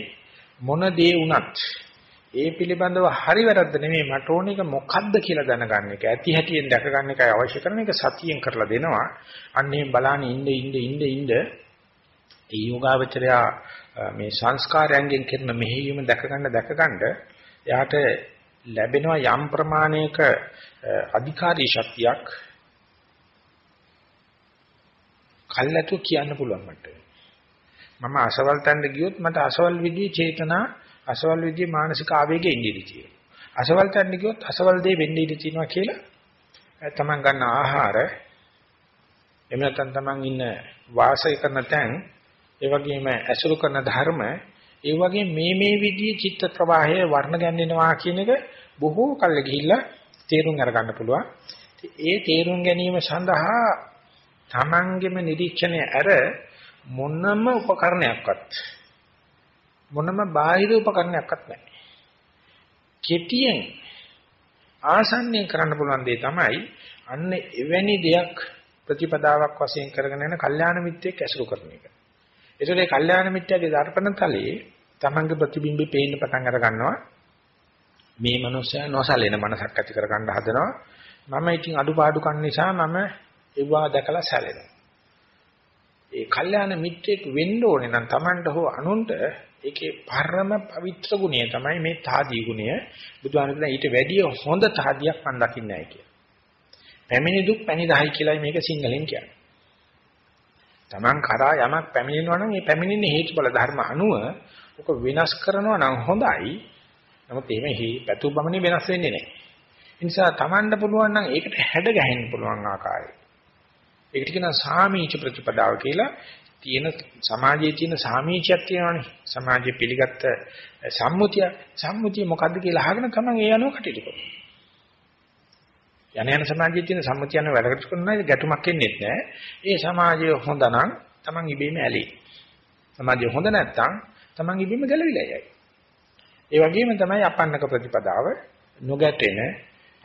මොන දේ වුණත් ඒ පිළිබඳව හරි වැරද්ද නෙමෙයි මට ඕන එක මොකද්ද කියලා දැනගන්න එක. ඇති හැටියෙන් දැක ගන්න එකයි අවශ්‍ය කරන එක සතියෙන් කරලා දෙනවා. අන්න එහෙම බලාන ඉන්න ඉන්න ඉන්න ඉන්න ඒ යෝගාවචරය මේ සංස්කාරයන්ගෙන් කරන මෙහෙයීම දැක ගන්න දැක ගන්න එයාට ලැබෙනවා යම් ප්‍රමාණයක අධිකාරී ශක්තියක් කල්ැතු කියන්න පුළුවන් මට. මම අසවල් තැනට ගියොත් මට අසවල් විදිහේ චේතනා අසවල් විදිහේ මානසික ආවේගෙ ඉඳී තියෙනවා. අසවල් තැනට ගියොත් අසවල් දේ වෙන්න ඉඩ තියෙනවා කියලා තමන් ගන්න ආහාර එහෙම නැත්නම් තමන් ඉන්න වාසය කරන තැන් ඒ වගේම ඇසුරු කරන ධර්ම ඒ වගේ මේ මේ විදිහේ චිත්ත ප්‍රවාහය වර්ණ ගැන්වෙනවා කියන එක බොහෝ කල් ගිහිල්ලා තේරුම් අරගන්න පුළුවන්. ඒ තේරුම් ගැනීම සඳහා තමන්ගේම නිරීක්ෂණය ඇර මොනම උපකරණයක්වත් මොනම බාහිර උපකරණයක්වත් නැහැ. කෙටියෙන් ආසන්නයෙන් කරන්න පුළුවන් දේ තමයි අන්න එවැනි දෙයක් ප්‍රතිපදාවක් වශයෙන් කරගෙන යන කල්යාණ මිත්‍යෙක් ඇසුරු කරන එක. ඒසොලේ මේ කල්යාණ මිත්‍යාගේ දර්පණ තලයේ තමන්ගේ ප්‍රතිබිම්බේ පේන්න පටන් අර ගන්නවා. මේ මනුස්සයා නොසලෙන මනසක් ඇති කර ගන්න හදනවා. මම ඉතින් අඩුපාඩු කන් නිසා මම ඒවා දැකලා සැලෙනවා. ඒ කල්යාණ මිත්‍යෙක් වෙන්න ඕනේ නම් Tamanට හෝ අනුන්ට ඒකේ පරම පවිත්‍ර ගුණය තමයි මේ තාදී ගුණය. බුදුහාමුදුරනේ ඊට වැඩිය හොඳ තාදියක් මම දකින්නේ නැහැ කියලා. පැමිණි දුක් පැණිදායි කියලායි මේක සිංහලෙන් කියන්නේ. Taman කරා යමක් පැමිණෙනවා නම් ඒ පැමිණෙන හේතුඵල ධර්ම අනුව ඔක විනාශ කරනවා නම් හොඳයි. නමුත් එහෙම හි පැතු බමනේ වෙනස් වෙන්නේ නැහැ. ඒ නිසා Tamanට පුළුවන් නම් ඒකට හැඩ ගැහෙන්න පුළුවන් ආකාරය. ඒකට කියනවා සාමීච ප්‍රතිපදාව කියලා. තියෙන සමාජයේ තියෙන සාමීචයක් තියෙනවානේ. සමාජයේ පිළිගත්ත සම්මුතිය සම්මුතිය මොකද්ද කියලා අහගෙන තමන් ඒ අනුව කටයුතු කරනවා. යන යන සමාජයේ තියෙන සම්මුතිය අනුව වැඩ කරනවා ගැටුමක් එන්නේ නැහැ. ඒ සමාජය හොඳ නම් තමන් ඉබේම ඇලේ. සමාජය හොඳ නැත්නම් තමන් ඉබේම ගැලවිලා යයි. ඒ වගේම තමයි අපන්නක ප්‍රතිපදාව නොගැටෙන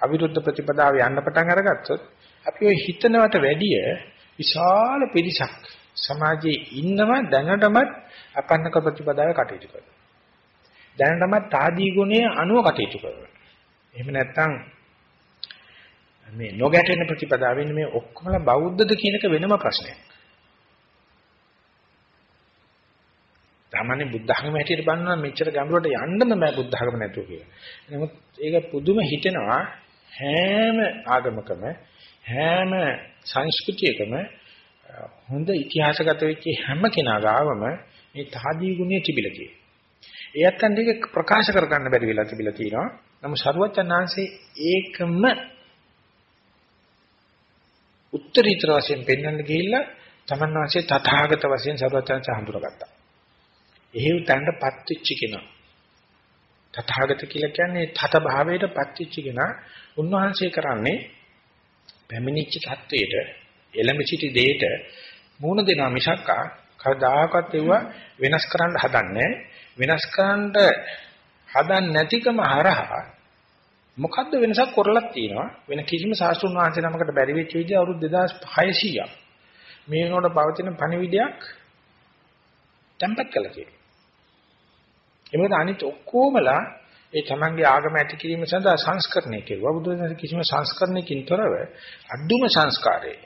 අවිරුද්ධ ප්‍රතිපදාව යන්න පටන් අරගත්තොත් අපි ඔය හිතනවට වැඩිය විශාල පිරිසක් සමාජයේ ඉන්නව දැනටමත් අපන්නක ප්‍රතිපදාවේ කටයුතු කරනවා. දැනටමත් තාදී ගුණය අනුව කටයුතු කරනවා. එහෙම නැත්නම් මේ නොගැටෙන ප්‍රතිපදාවෙන් මේ ඔක්කොමලා බෞද්ධද කියන එක වෙනම ප්‍රශ්නයක්. සාමාන්‍ය බුද්ධ ධර්ම හැටියට බලනවා මෙච්චර ගැඹුරට යන්නම බෑ බුද්ධ ධර්ම නැතුව කියලා. නමුත් ඒක පුදුම හිතෙනවා හැම ආගමකම හැම සංස්කෘතියකම හොඳ ඉතිහාසගත වෙච්ච හැම කෙනා ගාවම මේ තාදී ගුණය තිබිලා තියෙනවා. ඒත් අන්තික ප්‍රකාශ කරගන්න බැරි වෙලා තිබිලා තියෙනවා. නමුත් සරුවචනාංශේ ඒකම උත්තරීතර වශයෙන් පෙන්වන්න ගිහිල්ලා තමන් වාසේ තථාගත වශයෙන් සරුවචනච හඳුරගත්තා. එහෙව් තැනටපත් වෙච්ච කෙනා. තථාගත කියලා කියන්නේ තත භාවයටපත් වෙච්ච කෙනා. උන්වහන්සේ කරන්නේ පැමිණිච්ච தത്വයට එළඹ සිටි දෙයට මූණ දෙනා මිසක්කා කවදාකවත් ඒව වෙනස් කරන්න හදන්නේ වෙනස් කරන්න හදන්නේ නැතිකම හරහා මොකද්ද වෙනසක් කරලක් තියෙනවා වෙන කිසිම සාස්ත්‍රුන් වහන්සේ නමකට බැරි වෙච්ච විදිහ අවුරුදු 2600ක් මේ වෙනකොට පවතින පණිවිඩයක් tempat කළා කියලා. ඒ මොකද අනිත් ඔක්කොමලා ඒ තමන්ගේ ආගම ඇති කිරීම සඳහා සංස්කරණය කෙරුවා. බුදුදහම කිසිම සංස්කරණයකින් තොරව අඩුම සංස්කාරයේ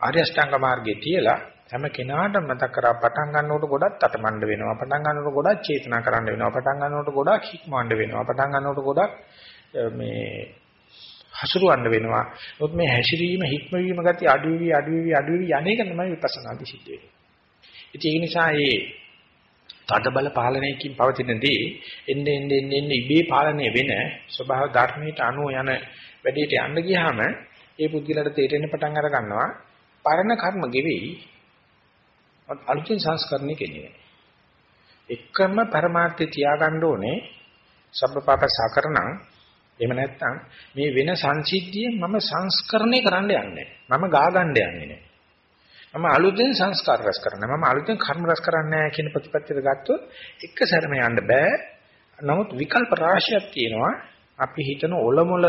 ආර්ය අෂ්ටාංග මාර්ගයේ තියලා හැම කෙනාටම මතක් කරා පටන් ගන්නකොට ගොඩක් තටමඬ වෙනවා. පටන් ගන්නකොට ගොඩක් චේතනා කරන්න වෙනවා. පටන් ගන්නකොට ගොඩක් හික්මවන්න වෙනවා. පටන් ගන්නකොට ගොඩක් මේ හසුරවන්න වෙනවා. මොකද මේ හැසිරීම හික්මවීම ගතිය අඩු වෙවි අඩු වෙවි අඩු වෙවි යන්නේක තමයි විපස්සනාදි සිද්ධ වෙන්නේ. ඉතින් ඒ නිසා මේ තද බල පාලනයකින් පවතිනදී එන්නේ එන්නේ එන්නේ ඉබේ පාලනය වෙන ස්වභාව ධර්මයට අනුව යන වැඩේට යන්න ගියාම ඒ පුද්ගලයාට තේරෙන්න පටන් අර ගන්නවා පරණ කර්ම ගෙවෙයි අලුතින් සංස්කරණය කෙරෙන්නේ එකම પરමාර්ථය තියාගන්න ඕනේ සබ්බපාප සාකරණං එහෙම නැත්නම් මේ වෙන සංසිද්ධිය මම සංස්කරණය කරන්න යන්නේ මම ගා ගන්න යන්නේ නෑ මම අලුතෙන් සංස්කාර රැස් කරනවා. මම අලුතෙන් කර්ම රැස් කරන්නේ නැහැ කියන ප්‍රතිපත්තියට ගත්තොත් එක සැරම යන්න බෑ. නමුත් විකල්ප රාශියක් තියෙනවා. අපි හිතන ඔලමුල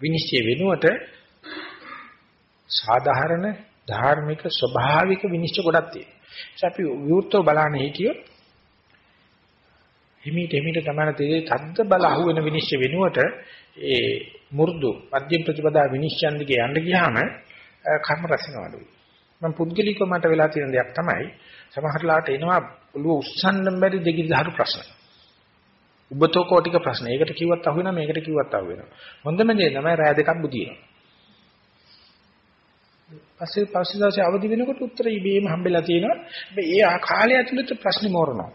විනිශ්චය වෙනුවට සාධාරණ ධාර්මික ස්වභාවික විනිශ්චය ගොඩක් තියෙනවා. ඒ අපි විවෘතව බලන්නේ හිටියොත් හිමීට හිමීට තමයි තේ තද්ද බල අහුවෙන විනිශ්චය වෙනුවට ඒ මු르දු මධ්‍යම ප්‍රතිපදා විනිශ්චයන් දිගේ යන්න ගියාම කර්ම රැස්වෙනවා අඩුයි. මම පුද්ගලිකව මට වෙලා තියෙන දෙයක් තමයි සමහරලාට එනවා ඔළුව උස්සන්න බැරි දෙගිල්ලහරු ප්‍රශ්න. උබතෝ කෝටික ප්‍රශ්න. ඒකට කිව්වත් අහු වෙනවා මේකට කිව්වත් අහු වෙනවා. හොඳම දේ තමයි රෑ දෙකක් බුදිනවා. පස්සේ පස්සේ දවසේ අවදි වෙනකොට උත්තර ඉබේම හම්බෙලා තියෙනවා. හැබැයි ඒ කාලය ඇතුළත ප්‍රශ්නේ මෝරනවා.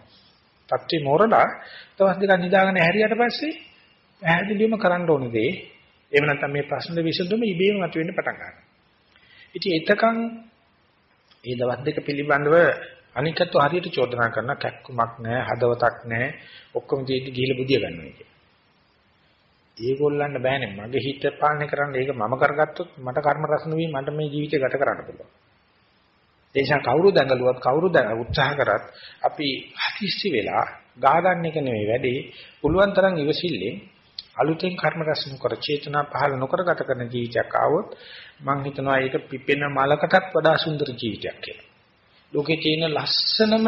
තත්ත්වේ මෝරලා දවස් දෙකක් නිදාගෙන හැරියට පස්සේ පැහැදිලිවම කරන්න ඕනේ දේ. එහෙම නැත්නම් මේ ප්‍රශ්න විසඳුම ඉබේම මතුවෙන්න පටන් ගන්නවා. ඉතින් එතකන් ඒ දවස් දෙක පිළිබඳව අනිකත්ව හරියට චෝදනා කරන කැක්කමක් නැහැ හදවතක් නැහැ ඔක්කොම ජීවිත ගිහිල බුදිය ගන්නවා කියන්නේ. ඒගොල්ලන්ට බෑනේ මගේ හිත පාලනය කරන්න ඒක මම කරගත්තොත් මට කර්ම රසන වී මට මේ ජීවිතය ගත කරන්න පුළුවන්. ඒ නිසා කවුරු දඟලුවත් කවුරු උත්සාහ කරත් අපි හදිස්සි වෙලා ගා ගන්න එක නෙවෙයි වැඩේ පුළුවන් තරම් ඉවසිල්ලෙන් අලුතෙන් කර්ම රැස් නොකර චේතනා පහළ නොකර ගත කරන ජීවිතයක් ආවොත් මම හිතනවා ඒක පිපෙන මලකටත් වඩා සුන්දර ජීවිතයක් කියලා. ලෝකේ තියෙන ලස්සනම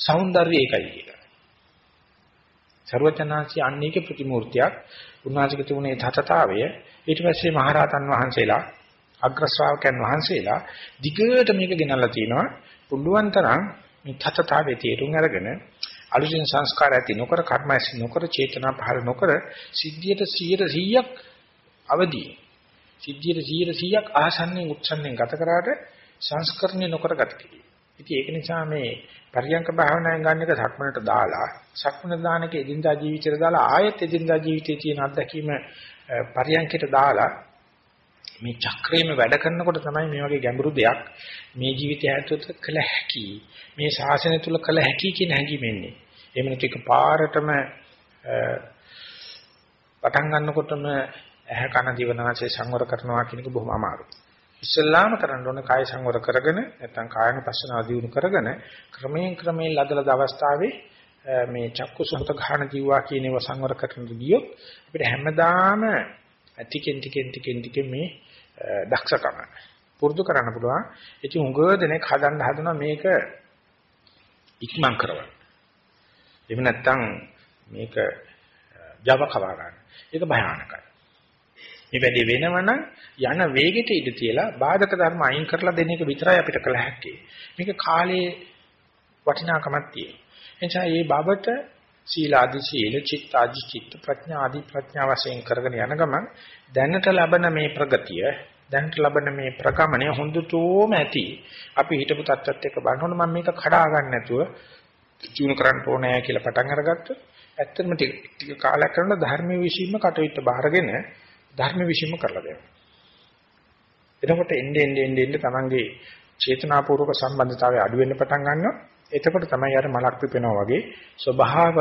సౌందර්යය ඒකයි කියලා. සර්වචනාංශي අන්නේක ප්‍රතිමූර්තියක්. උන්වහන්සේ තිබුණේ තතතාවය ඊට පස්සේ මහරහතන් වහන්සේලා අග්‍ර ශ්‍රාවකයන් වහන්සේලා දිගට මේක ගෙනල්ලා තිනවා. පුළුවන් තරම් මේ තතතාවේ තේරුම් අරගෙන අලුතින් සංස්කාර ඇති නොකර කර්ම ඇති නොකර චේතනා පහළ නොකර සිද්ධියට 100ක් අවදී. සිද්ධියට 100ක් ආසන්නෙන් උත්සන්නෙන් ගත කරාට සංස්කරණය නොකර ගත කිරීම ඉතින් ඒක නිසා මේ පරියංක භාවනාවෙන් ගන්න එක සක්මනට දාලා සක්මන දානක එදිනදා ජීවිතේට දාලා ආයෙත් එදිනදා ජීවිතයේ තියෙන අත්දැකීම පරියංකයට දාලා මේ චක්‍රයේම වැඩ කරනකොට තමයි මේ වගේ ගැඹුරු දෙයක් මේ ජීවිතය ඇතුළත කළ හැකි මේ ශාසනය තුල කළ හැකි කියන හැඟීම එන්නේ. එහෙම නැත්නම් ඒක පාරටම පටන් ගන්නකොටම ඇහැ කන දිවනාසය සංවර කරනවා කියන එක බොහොම අමාරුයි. ඉස්සල්ලාම කරන්න ඕනේ කාය සංවර කරගෙන නැත්නම් කායන පස්සනාව දියුණු කරගෙන ක්‍රමයෙන් ක්‍රමයෙන් ලදලද අවස්ථාවේ මේ චක්කු සුහත ගහන ජීවා කියන ඒවා සංවර කරන ගියොත් අපිට හැමදාම ටිකෙන් ටිකෙන් ටිකෙන් ටිකෙන් මේ දක්ෂකම පුරුදු කරන්න පුළුවන්. ඉතින් උඟ දෙනෙක් හදන්න හදනවා මේක ඉක්මන් කරවන්න. එහෙම නැත්නම් මේක Java කවා ගන්න. ඒක භයානකයි. මේ වැඩේ වෙනවනම් යන වේගෙට ඉඳ තියලා බාධක ධර්ම අයින් කරලා දෙන එක විතරයි අපිට කළ හැක්කේ. මේක කාලේ වටිනාකමක් තියෙනවා. එනිසා මේ බබට සීල ආදි සීල චිත්ත ආදි චිත්ත ප්‍රඥා ආදි ප්‍රඥා වශයෙන් කරගෙන යන ගමන් දැනට ලබන මේ ප්‍රගතිය දැනට ලබන මේ ප්‍රගමණය හොඳටම ඇති. අපි හිතපු තත්ත්වයට එක බලනකොට මම මේක කඩා ගන්න නැතුව චුණු කරන්න ඕනේ කියලා පටන් අරගත්තොත් ඇත්තටම ටික ටික කාලයක් කරනකොට ධර්මයේ විශ්ීම කටවිට බාරගෙන ධර්ම විශ්ීම කරලා දෙනවා. එතකොට එන්නේ එන්නේ එන්නේ තමන්ගේ චේතනාපූර්වක සම්බන්ධතාවය අඩු වෙන්න පටන් ගන්නවා. එතකොට තමයි අර මලක් පිපෙනවා වගේ ස්වභාව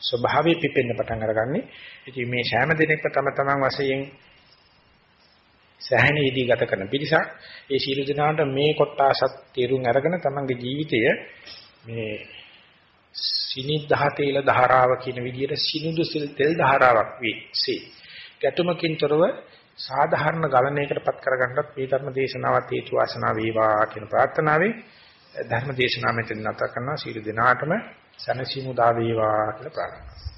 ස්වභාවයේ පිපෙන්න පටන් අරගන්නේ. ඉතින් මේ සෑම දිනෙකම තම තමන් වශයෙන් සැහැණේදී ගත කරන පිරිසක් ඒ සීල දිනාට මේ කොටසත් තේරුම් අරගෙන තමන්ගේ ජීවිතය මේ සිනිදහ තේල ධාරාව කියන විදිහට සිනිඳු තෙල් ධාරාවක් වෙසේ. ගැටුමකින් තොරව සාධාරණ ගලණයකටපත් කරගන්නත් මේ ධර්ම දේශනාවත් හේතු වාසනා වේවා කියන ප්‍රාර්ථනාවෙන් ධර්ම දේශනාව මෙතන නැත කරනවා. සීල දිනාටම සනසිමු දා වේවා කියලා ප්‍රාර්ථනා